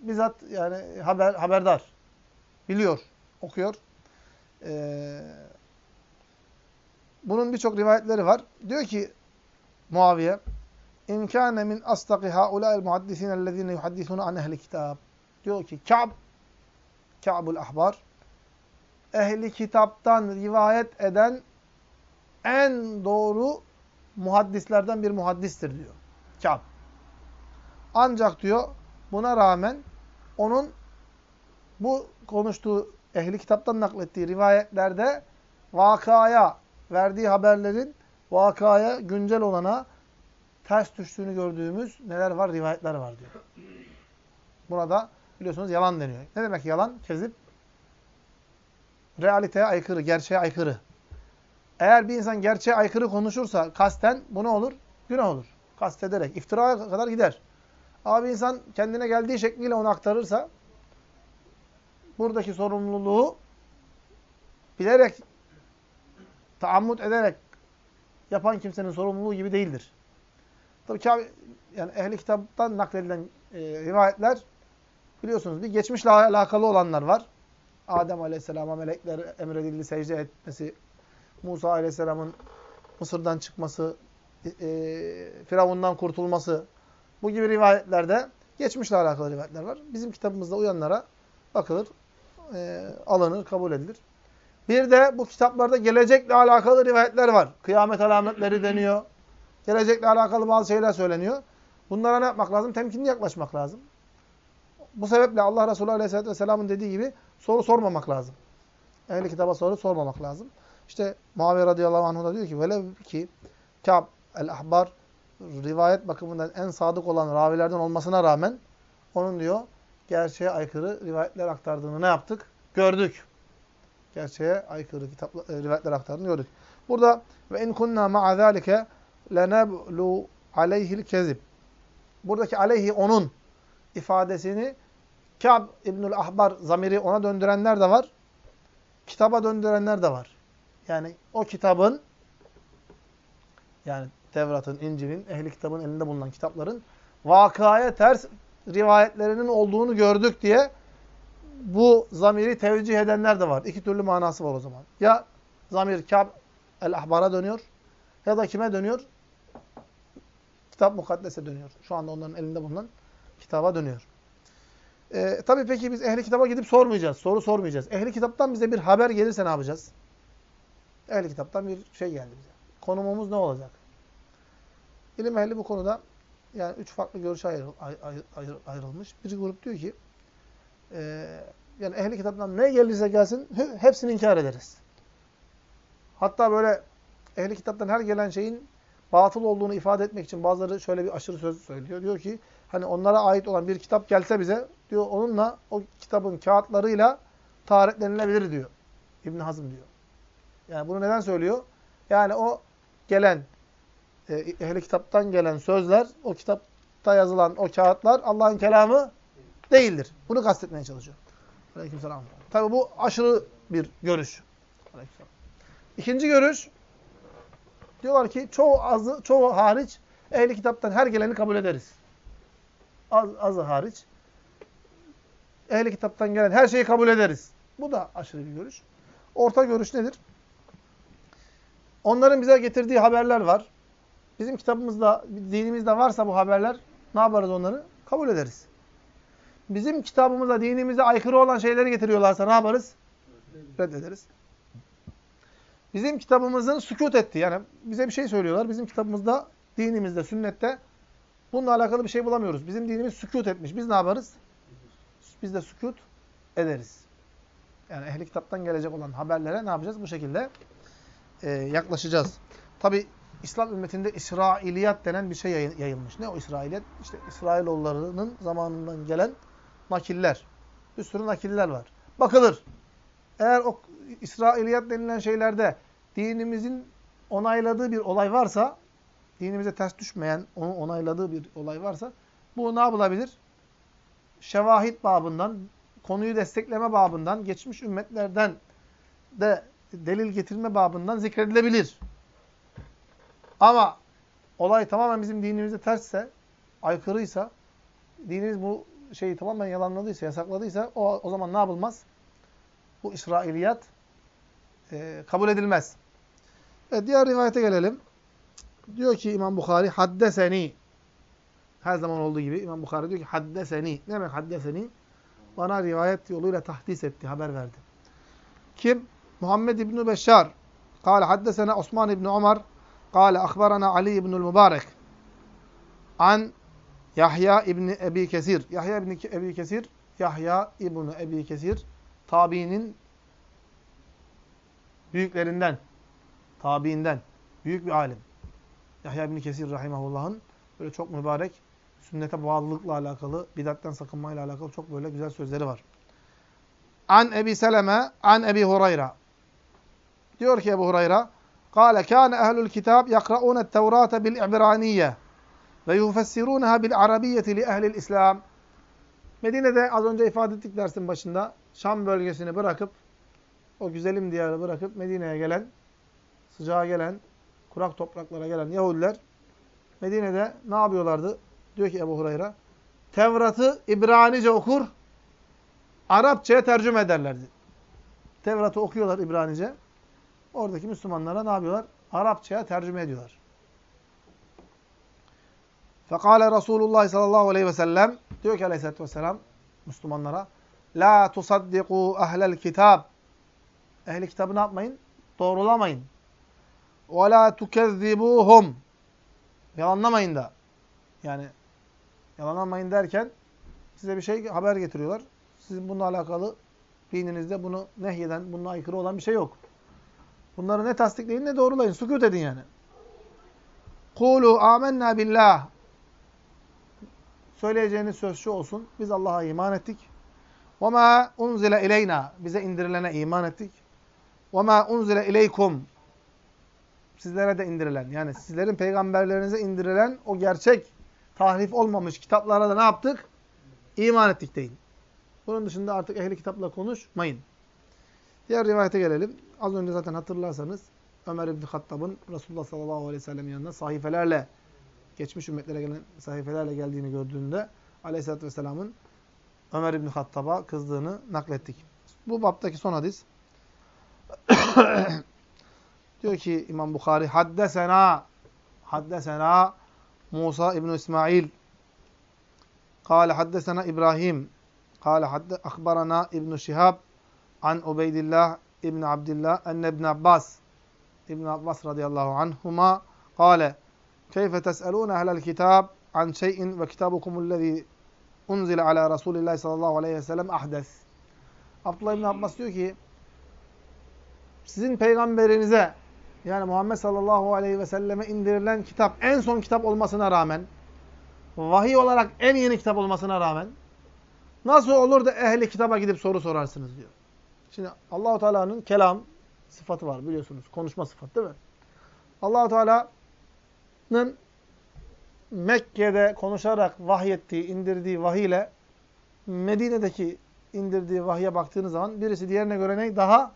bizzat yani haber haberdar. Biliyor, okuyor. E, bunun birçok rivayetleri var. Diyor ki Muaviye İn kâne min astaki hâulâ'il muhaddisînellezîne yuhaddisûne an ehli kitab. Diyor ki Ka'b, Ka'bul ahbar, ehli kitaptan rivayet eden en doğru muhaddislerden bir muhaddistir diyor. Ka'b. Ancak diyor buna rağmen onun bu konuştuğu ehli kitaptan naklettiği rivayetlerde vakaya verdiği haberlerin vakaya güncel olana ters düştüğünü gördüğümüz neler var? Rivayetler var diyor. Buna da biliyorsunuz yalan deniyor. Ne demek yalan? Kezip. Realiteye aykırı, gerçeğe aykırı. Eğer bir insan gerçeğe aykırı konuşursa kasten bu ne olur? Günah olur. Kastederek. iftiraya kadar gider. Ama bir insan kendine geldiği şekliyle onu aktarırsa buradaki sorumluluğu bilerek, taammut ederek yapan kimsenin sorumluluğu gibi değildir. Tabii Kabe, yani ehli kitaptan nakledilen e, rivayetler biliyorsunuz bir geçmişle alakalı olanlar var. Adem Aleyhisselam'a melekler emredildi secde etmesi, Musa Aleyhisselam'ın Mısır'dan çıkması, e, e, Firavun'dan kurtulması bu gibi rivayetlerde geçmişle alakalı rivayetler var. Bizim kitabımızda uyanlara bakılır, e, alınır, kabul edilir. Bir de bu kitaplarda gelecekle alakalı rivayetler var. Kıyamet alametleri deniyor. Gelecekle alakalı bazı şeyler söyleniyor. Bunlara ne yapmak lazım? Temkinli yaklaşmak lazım. Bu sebeple Allah Resulü Aleyhisselatü Vesselam'ın dediği gibi soru sormamak lazım. Ehli kitaba soru sormamak lazım. İşte Muaviye radıyallahu anh da diyor ki velev ki Kâb el-Ahbar rivayet bakımından en sadık olan ravilerden olmasına rağmen onun diyor gerçeğe aykırı rivayetler aktardığını ne yaptık? Gördük. Gerçeğe aykırı kitapla, e, rivayetler aktardığını gördük. Burada ve in kunna ma'a zalike leneblu aleyhil kezib. Buradaki aleyhi onun ifadesini Kâb İbnül Ahbar zamiri ona döndürenler de var. Kitaba döndürenler de var. Yani o kitabın yani Tevrat'ın, İncil'in, ehli kitabın elinde bulunan kitapların vakaya ters rivayetlerinin olduğunu gördük diye bu zamiri tevcih edenler de var. İki türlü manası var o zaman. Ya zamir Kâb el-Ahbar'a dönüyor ya da kime dönüyor? Kitap mukaddese dönüyor. Şu anda onların elinde bulunan kitaba dönüyor. Ee, tabii peki biz ehli kitaba gidip sormayacağız. Soru sormayacağız. Ehli kitaptan bize bir haber gelirse ne yapacağız? Ehli kitaptan bir şey geldi bize. Konumumuz ne olacak? İlim ehli bu konuda yani üç farklı görüşe ayrıl, ayrı, ayrılmış. Bir grup diyor ki e, yani ehli kitaptan ne gelirse gelsin hepsini inkar ederiz. Hatta böyle ehli kitaptan her gelen şeyin batıl olduğunu ifade etmek için bazıları şöyle bir aşırı söz söylüyor. Diyor ki hani onlara ait olan bir kitap gelse bize diyor onunla o kitabın kağıtlarıyla taharetlenilebilir diyor. İbn Hazm diyor. Yani bunu neden söylüyor? Yani o gelen e, ehli kitaptan gelen sözler, o kitapta yazılan o kağıtlar Allah'ın kelamı değildir. Bunu kastetmeye çalışıyor. Aleykümselam. Tabi bu aşırı bir görüş. İkinci görüş diyorlar ki çoğu azı, çoğu hariç ehli kitaptan her geleni kabul ederiz. Az, azı hariç ehli kitaptan gelen her şeyi kabul ederiz. Bu da aşırı bir görüş. Orta görüş nedir? Onların bize getirdiği haberler var. Bizim kitabımızda, dinimizde varsa bu haberler ne yaparız onları? Kabul ederiz. Bizim kitabımıza, dinimize aykırı olan şeyleri getiriyorlarsa ne yaparız? Reddederiz. Bizim kitabımızın sükut etti. Yani bize bir şey söylüyorlar. Bizim kitabımızda, dinimizde, sünnette bununla alakalı bir şey bulamıyoruz. Bizim dinimiz sükut etmiş. Biz ne yaparız? Biz de sükut ederiz. Yani ehli kitaptan gelecek olan haberlere ne yapacağız? Bu şekilde e, yaklaşacağız. Tabi İslam ümmetinde İsrailiyat denen bir şey yayılmış. Ne o İsrailiyat? İşte İsrailoğullarının zamanından gelen nakiller. Bir sürü nakiller var. Bakılır. Eğer o İsrailiyat denilen şeylerde dinimizin onayladığı bir olay varsa, dinimize ters düşmeyen, onu onayladığı bir olay varsa, bu ne yapılabilir? Şevahit babından, konuyu destekleme babından, geçmiş ümmetlerden de delil getirme babından zikredilebilir. Ama olay tamamen bizim dinimize tersse, aykırıysa, dinimiz bu şeyi tamamen yalanladıysa, yasakladıysa o, o zaman ne yapılmaz? Bu İsrailiyat e, kabul edilmez. Evet, diğer rivayete gelelim. Diyor ki İmam Bukhari, haddeseni. Her zaman olduğu gibi İmam Bukhari diyor ki haddeseni. Ne demek haddeseni? Bana rivayet yoluyla tahdis etti, haber verdi. Kim? Muhammed İbn Beşşar. قال حدثنا عثمان بن عمر قال أخبرنا علي بن المبارك عن Yahya İbni Ebi Kesir. Yahya İbni Ebi Kesir, Yahya İbni Ebi Kesir, tabiinin büyüklerinden, tabiinden, büyük bir alim. Yahya İbni Kesir rahimahullah'ın böyle çok mübarek, sünnete bağlılıkla alakalı, bidatten sakınmayla alakalı çok böyle güzel sözleri var. An Ebi Seleme, an Ebi Hurayra. Diyor ki Ebu Hurayra, قال كان أهل الكتاب يقرؤون التوراة بالإعبرانية ve yufessirunaha bil arabiyyeti li ehlil İslam. Medine'de az önce ifade ettik dersin başında Şam bölgesini bırakıp o güzelim diyarı bırakıp Medine'ye gelen, sıcağa gelen, kurak topraklara gelen Yahudiler Medine'de ne yapıyorlardı? Diyor ki Ebu Hureyre. Tevrat'ı İbranice okur, Arapçaya tercüme ederlerdi. Tevrat'ı okuyorlar İbranice. Oradaki Müslümanlara ne yapıyorlar? Arapçaya tercüme ediyorlar. Fekale Resulullah sallallahu aleyhi ve sellem diyor ki aleyhissalatü vesselam Müslümanlara La tusaddiku ehlel kitab Ehli kitabı ne yapmayın? Doğrulamayın. Ve la tukezzibuhum Yalanlamayın da. Yani yalanlamayın derken size bir şey haber getiriyorlar. Sizin bununla alakalı dininizde bunu nehyeden, bununla aykırı olan bir şey yok. Bunları ne tasdikleyin ne doğrulayın. Sükut edin yani. Kulu amennâ billah. Söyleyeceğiniz söz şu olsun. Biz Allah'a iman ettik. Ve ma unzile ileyna. Bize indirilene iman ettik. Ve ma unzile ileykum. Sizlere de indirilen. Yani sizlerin peygamberlerinize indirilen o gerçek tahrif olmamış kitaplara da ne yaptık? İman ettik deyin. Bunun dışında artık ehli kitapla konuşmayın. Diğer rivayete gelelim. Az önce zaten hatırlarsanız Ömer İbni Hattab'ın Resulullah sallallahu aleyhi ve sellem yanına sahifelerle, geçmiş ümmetlere gelen sahifelerle geldiğini gördüğünde aleyhissalatü vesselamın Ömer İbni Hattab'a kızdığını naklettik. Bu baptaki son hadis. Diyor ki İmam Bukhari, Haddesena, Haddesena Musa İbni İsmail, Kale haddesena İbrahim, Kale akbarana İbn Şihab, an Ubeydillah İbn Abdillah, enne İbn Abbas, İbn Abbas radıyallahu anhuma, Kale, Keyfe tes'elûne ehlel kitab an şeyin ve kitabukumüllezî unzile ala Resulillah sallallahu aleyhi ve sellem ahdes. Abdullah İbn Abbas diyor ki, sizin peygamberinize yani Muhammed sallallahu aleyhi ve selleme indirilen kitap en son kitap olmasına rağmen vahiy olarak en yeni kitap olmasına rağmen nasıl olur da ehli kitaba gidip soru sorarsınız diyor. Şimdi Allahu Teala'nın kelam sıfatı var biliyorsunuz. Konuşma sıfatı değil mi? Allahu Teala'nın Mekke'de konuşarak vahyettiği, indirdiği vahiy ile Medine'deki indirdiği vahye baktığınız zaman birisi diğerine göre ne? Daha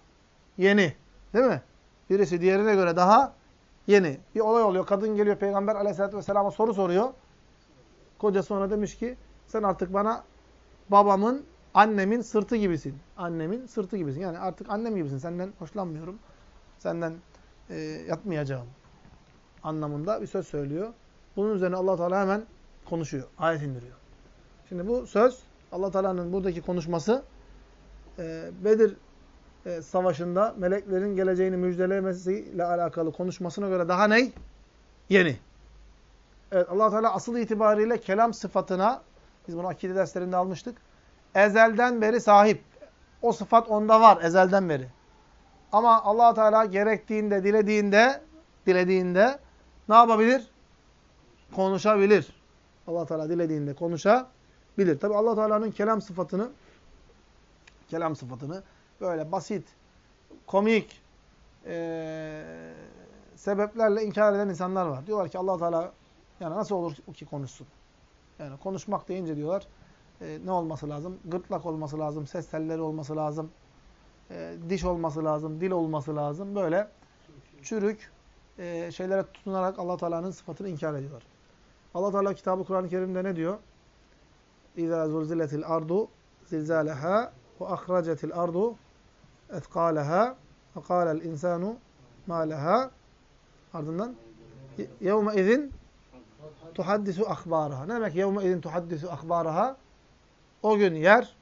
yeni. Değil mi? Birisi diğerine göre daha yeni. Bir olay oluyor. Kadın geliyor Peygamber aleyhissalatü vesselam'a soru soruyor. Kocası ona demiş ki sen artık bana babamın, annemin sırtı gibisin. Annemin sırtı gibisin. Yani artık annem gibisin. Senden hoşlanmıyorum. Senden e, yatmayacağım. Anlamında bir söz söylüyor. Bunun üzerine allah Teala hemen konuşuyor. Ayet indiriyor. Şimdi bu söz allah Teala'nın buradaki konuşması e, Bedir e, savaşında meleklerin geleceğini müjdelemesiyle alakalı konuşmasına göre daha ne? Yeni. Evet allah Teala asıl itibariyle kelam sıfatına, biz bunu akide derslerinde almıştık, ezelden beri sahip. O sıfat onda var ezelden beri. Ama allah Teala gerektiğinde, dilediğinde, dilediğinde ne yapabilir? Konuşabilir. allah Teala dilediğinde konuşabilir. Tabi allah Teala'nın kelam sıfatını, kelam sıfatını böyle basit, komik e, sebeplerle inkar eden insanlar var. Diyorlar ki allah Teala yani nasıl olur ki konuşsun? Yani konuşmak deyince diyorlar e, ne olması lazım? Gırtlak olması lazım, ses telleri olması lazım, e, diş olması lazım, dil olması lazım. Böyle çürük e, şeylere tutunarak allah Teala'nın sıfatını inkar ediyorlar. allah Teala kitabı Kur'an-ı Kerim'de ne diyor? İzâ zulziletil ardu zilzâleha ve ahracetil ardu اَثْقَالَهَا فَقَالَ الْاِنْسَانُ مَا لَهَا Ardından يَوْمَ اِذٍ tuhaddisu akhbaraha. Ne demek yevme idin tuhaddisu akhbaraha? O gün yer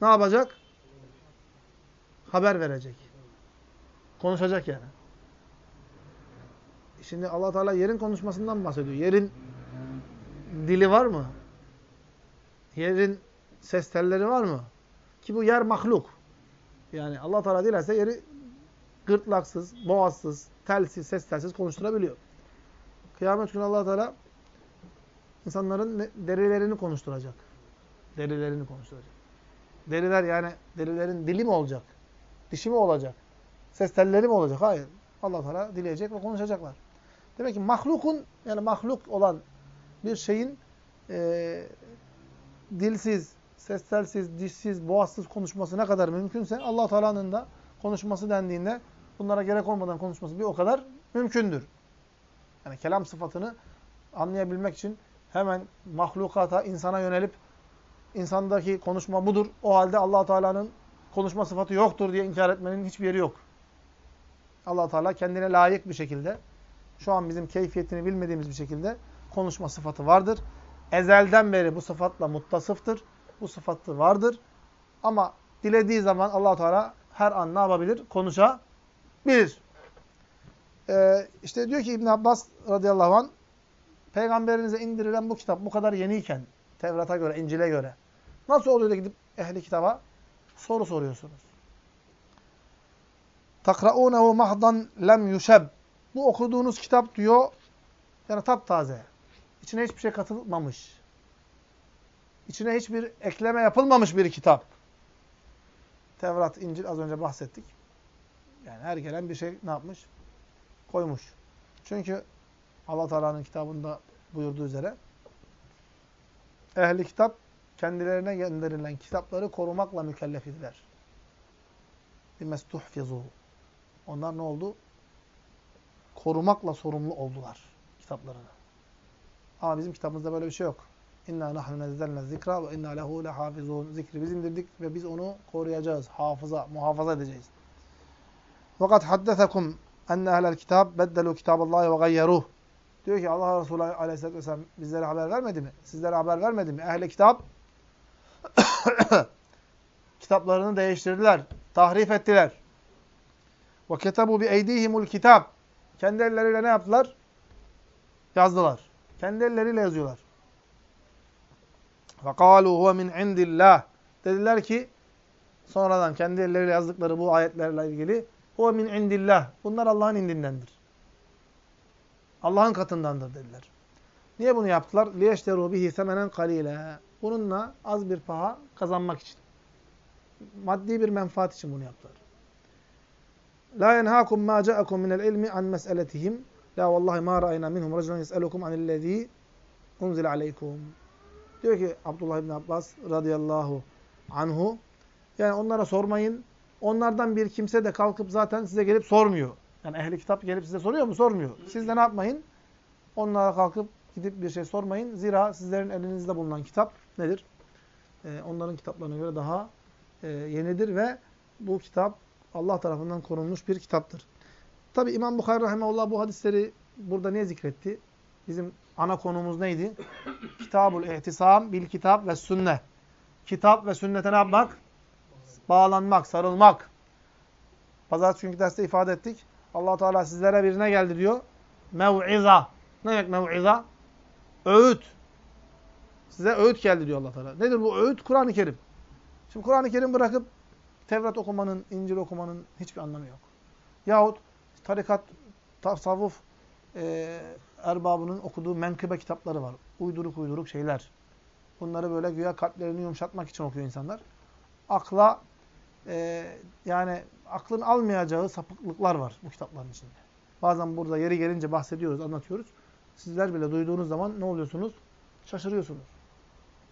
ne yapacak? Haber verecek. Konuşacak yani. Şimdi Allah Teala yerin konuşmasından bahsediyor. Yerin dili var mı? Yerin ses telleri var mı? Ki bu yer mahluk. Yani Allah Teala dilerse yeri gırtlaksız, boğazsız, telsiz, ses telsiz konuşturabiliyor. Kıyamet günü Allah Teala insanların derilerini konuşturacak. Derilerini konuşturacak. Deriler yani derilerin dili mi olacak? Dişi mi olacak? Ses telleri mi olacak? Hayır. Allah Teala dileyecek ve konuşacaklar. Demek ki mahlukun yani mahluk olan bir şeyin e, dilsiz, ses telsiz, dişsiz, boğazsız konuşması ne kadar mümkünse allah Teala'nın da konuşması dendiğinde bunlara gerek olmadan konuşması bir o kadar mümkündür. Yani kelam sıfatını anlayabilmek için hemen mahlukata, insana yönelip insandaki konuşma budur. O halde allah Teala'nın konuşma sıfatı yoktur diye inkar etmenin hiçbir yeri yok. allah Teala kendine layık bir şekilde, şu an bizim keyfiyetini bilmediğimiz bir şekilde konuşma sıfatı vardır. Ezelden beri bu sıfatla muttasıftır. Bu sıfatı vardır. Ama dilediği zaman allah Teala her an ne yapabilir? Konuşabilir. Ee, işte diyor ki İbn Abbas radıyallahu anh, peygamberinize indirilen bu kitap bu kadar yeniyken, Tevrat'a göre, İncil'e göre, nasıl oluyor da gidip ehli kitaba soru soruyorsunuz? Takra'unehu mahdan lem yuşeb. Bu okuduğunuz kitap diyor, yani taptaze. İçine hiçbir şey katılmamış. İçine hiçbir ekleme yapılmamış bir kitap. Tevrat, İncil az önce bahsettik. Yani her gelen bir şey ne yapmış? Koymuş. Çünkü Allah Teala'nın kitabında buyurduğu üzere ehli kitap kendilerine gönderilen kitapları korumakla mükellef idiler. Bimestuhfizu. Onlar ne oldu? Korumakla sorumlu oldular kitaplarını. Ama bizim kitabımızda böyle bir şey yok. İnna nahnu nezzelne zikra ve inna lehu lehafizun. Zikri biz indirdik ve biz onu koruyacağız. Hafıza, muhafaza edeceğiz. Fakat haddesekum enne ehlel kitab beddelu kitaballahi ve gayyeruh. Diyor ki Allah Resulü Aleyhisselatü Vesselam bizlere haber vermedi mi? Sizlere haber vermedi mi? Ehli kitap kitaplarını değiştirdiler. Tahrif ettiler. Ve ketabu bi eydihimul kitap. Kendi elleriyle ne yaptılar? Yazdılar. Kendi elleriyle yazıyorlar. Ve kâlu huve min indillah. Dediler ki sonradan kendi elleriyle yazdıkları bu ayetlerle ilgili huve min indillah. Bunlar Allah'ın indindendir. Allah'ın katındandır dediler. Niye bunu yaptılar? لِيَشْتَرُوا بِهِ ثَمَنًا قَلِيلًا Bununla az bir paha kazanmak için. Maddi bir menfaat için bunu yaptılar. لَا يَنْهَاكُمْ مَا جَاءَكُمْ مِنَ الْعِلْمِ عَنْ مَسْأَلَتِهِمْ لَا وَاللّٰهِ مَا رَأَيْنَا مِنْهُمْ رَجُلًا يَسْأَلُكُمْ عَنِ الَّذ۪ي اُنْزِلَ عَلَيْكُمْ Diyor ki Abdullah İbni Abbas radıyallahu anhu, yani onlara sormayın. Onlardan bir kimse de kalkıp zaten size gelip sormuyor. Yani ehli kitap gelip size soruyor mu? Sormuyor. Siz de ne yapmayın? Onlara kalkıp gidip bir şey sormayın. Zira sizlerin elinizde bulunan kitap nedir? Ee, onların kitaplarına göre daha e, yenidir ve bu kitap Allah tarafından korunmuş bir kitaptır. Tabi İmam Bukhari Rahimahullah bu hadisleri burada niye zikretti? Bizim ana konumuz neydi? Kitabul ihtisam bil kitap ve sünne. Kitap ve sünnete ne yapmak? Bağlanmak, sarılmak. Pazartesi günkü derste ifade ettik. Allah Teala sizlere birine geldi diyor. Mev'iza. Ne demek mev'iza? Öğüt. Size öğüt geldi diyor allah Teala. Nedir bu öğüt? Kur'an-ı Kerim. Şimdi Kur'an-ı Kerim bırakıp Tevrat okumanın, İncil okumanın hiçbir anlamı yok. Yahut tarikat, tasavvuf, e, erbabının okuduğu menkıbe kitapları var. Uyduruk uyduruk şeyler. Bunları böyle güya kalplerini yumuşatmak için okuyor insanlar. Akla e, yani aklın almayacağı sapıklıklar var bu kitapların içinde. Bazen burada yeri gelince bahsediyoruz, anlatıyoruz. Sizler bile duyduğunuz zaman ne oluyorsunuz? Şaşırıyorsunuz.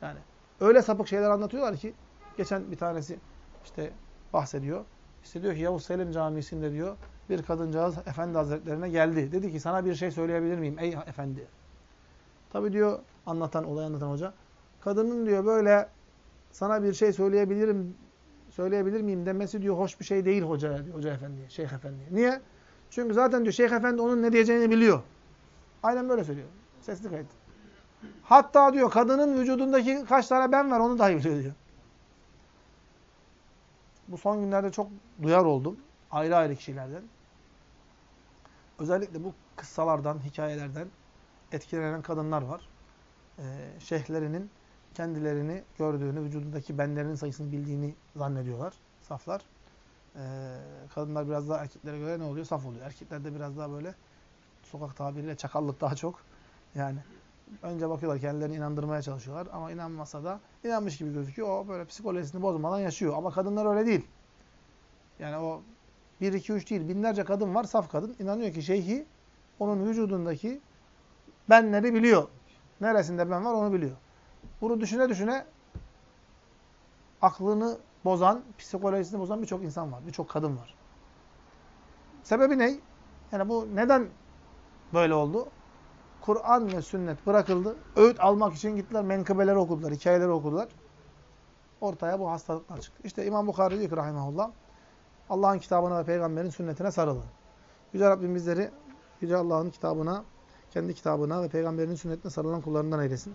Yani öyle sapık şeyler anlatıyorlar ki geçen bir tanesi işte bahsediyor. İşte diyor ki Yavuz Selim Camisi'nde diyor bir kadıncağız Efendi Hazretlerine geldi. Dedi ki sana bir şey söyleyebilir miyim ey efendi? Tabi diyor anlatan, olay anlatan hoca. Kadının diyor böyle sana bir şey söyleyebilirim, söyleyebilir miyim demesi diyor hoş bir şey değil hocaya diyor, hoca efendiye, şeyh efendiye. Niye? Çünkü zaten diyor şeyh efendi onun ne diyeceğini biliyor. Aynen böyle söylüyor. Sesli kayıt. Hatta diyor kadının vücudundaki kaç tane ben var onu dahi biliyor diyor. Bu son günlerde çok duyar oldum. Ayrı ayrı kişilerden. Özellikle bu kıssalardan, hikayelerden etkilenen kadınlar var. Ee, şeyhlerinin kendilerini gördüğünü, vücudundaki benlerinin sayısını bildiğini zannediyorlar. Saflar. Ee, kadınlar biraz daha erkeklere göre ne oluyor? Saf oluyor. Erkeklerde biraz daha böyle sokak tabiriyle çakallık daha çok. Yani önce bakıyorlar kendilerini inandırmaya çalışıyorlar ama inanmasa da inanmış gibi gözüküyor. O böyle psikolojisini bozmadan yaşıyor. Ama kadınlar öyle değil. Yani o bir, iki, üç değil. Binlerce kadın var, saf kadın. İnanıyor ki şeyhi onun vücudundaki benleri biliyor. Neresinde ben var onu biliyor. Bunu düşüne düşüne aklını bozan, psikolojisini bozan birçok insan var. Birçok kadın var. Sebebi ne? Yani bu neden böyle oldu? Kur'an ve sünnet bırakıldı. Öğüt almak için gittiler, menkıbeleri okudular, hikayeleri okudular. Ortaya bu hastalıklar çıktı. İşte İmam Bukhari diyor ki rahimahullah, Allah'ın kitabına ve peygamberin sünnetine sarılın. Yüce Rabbim bizleri Yüce Allah'ın kitabına, kendi kitabına ve peygamberinin sünnetine sarılan kullarından eylesin.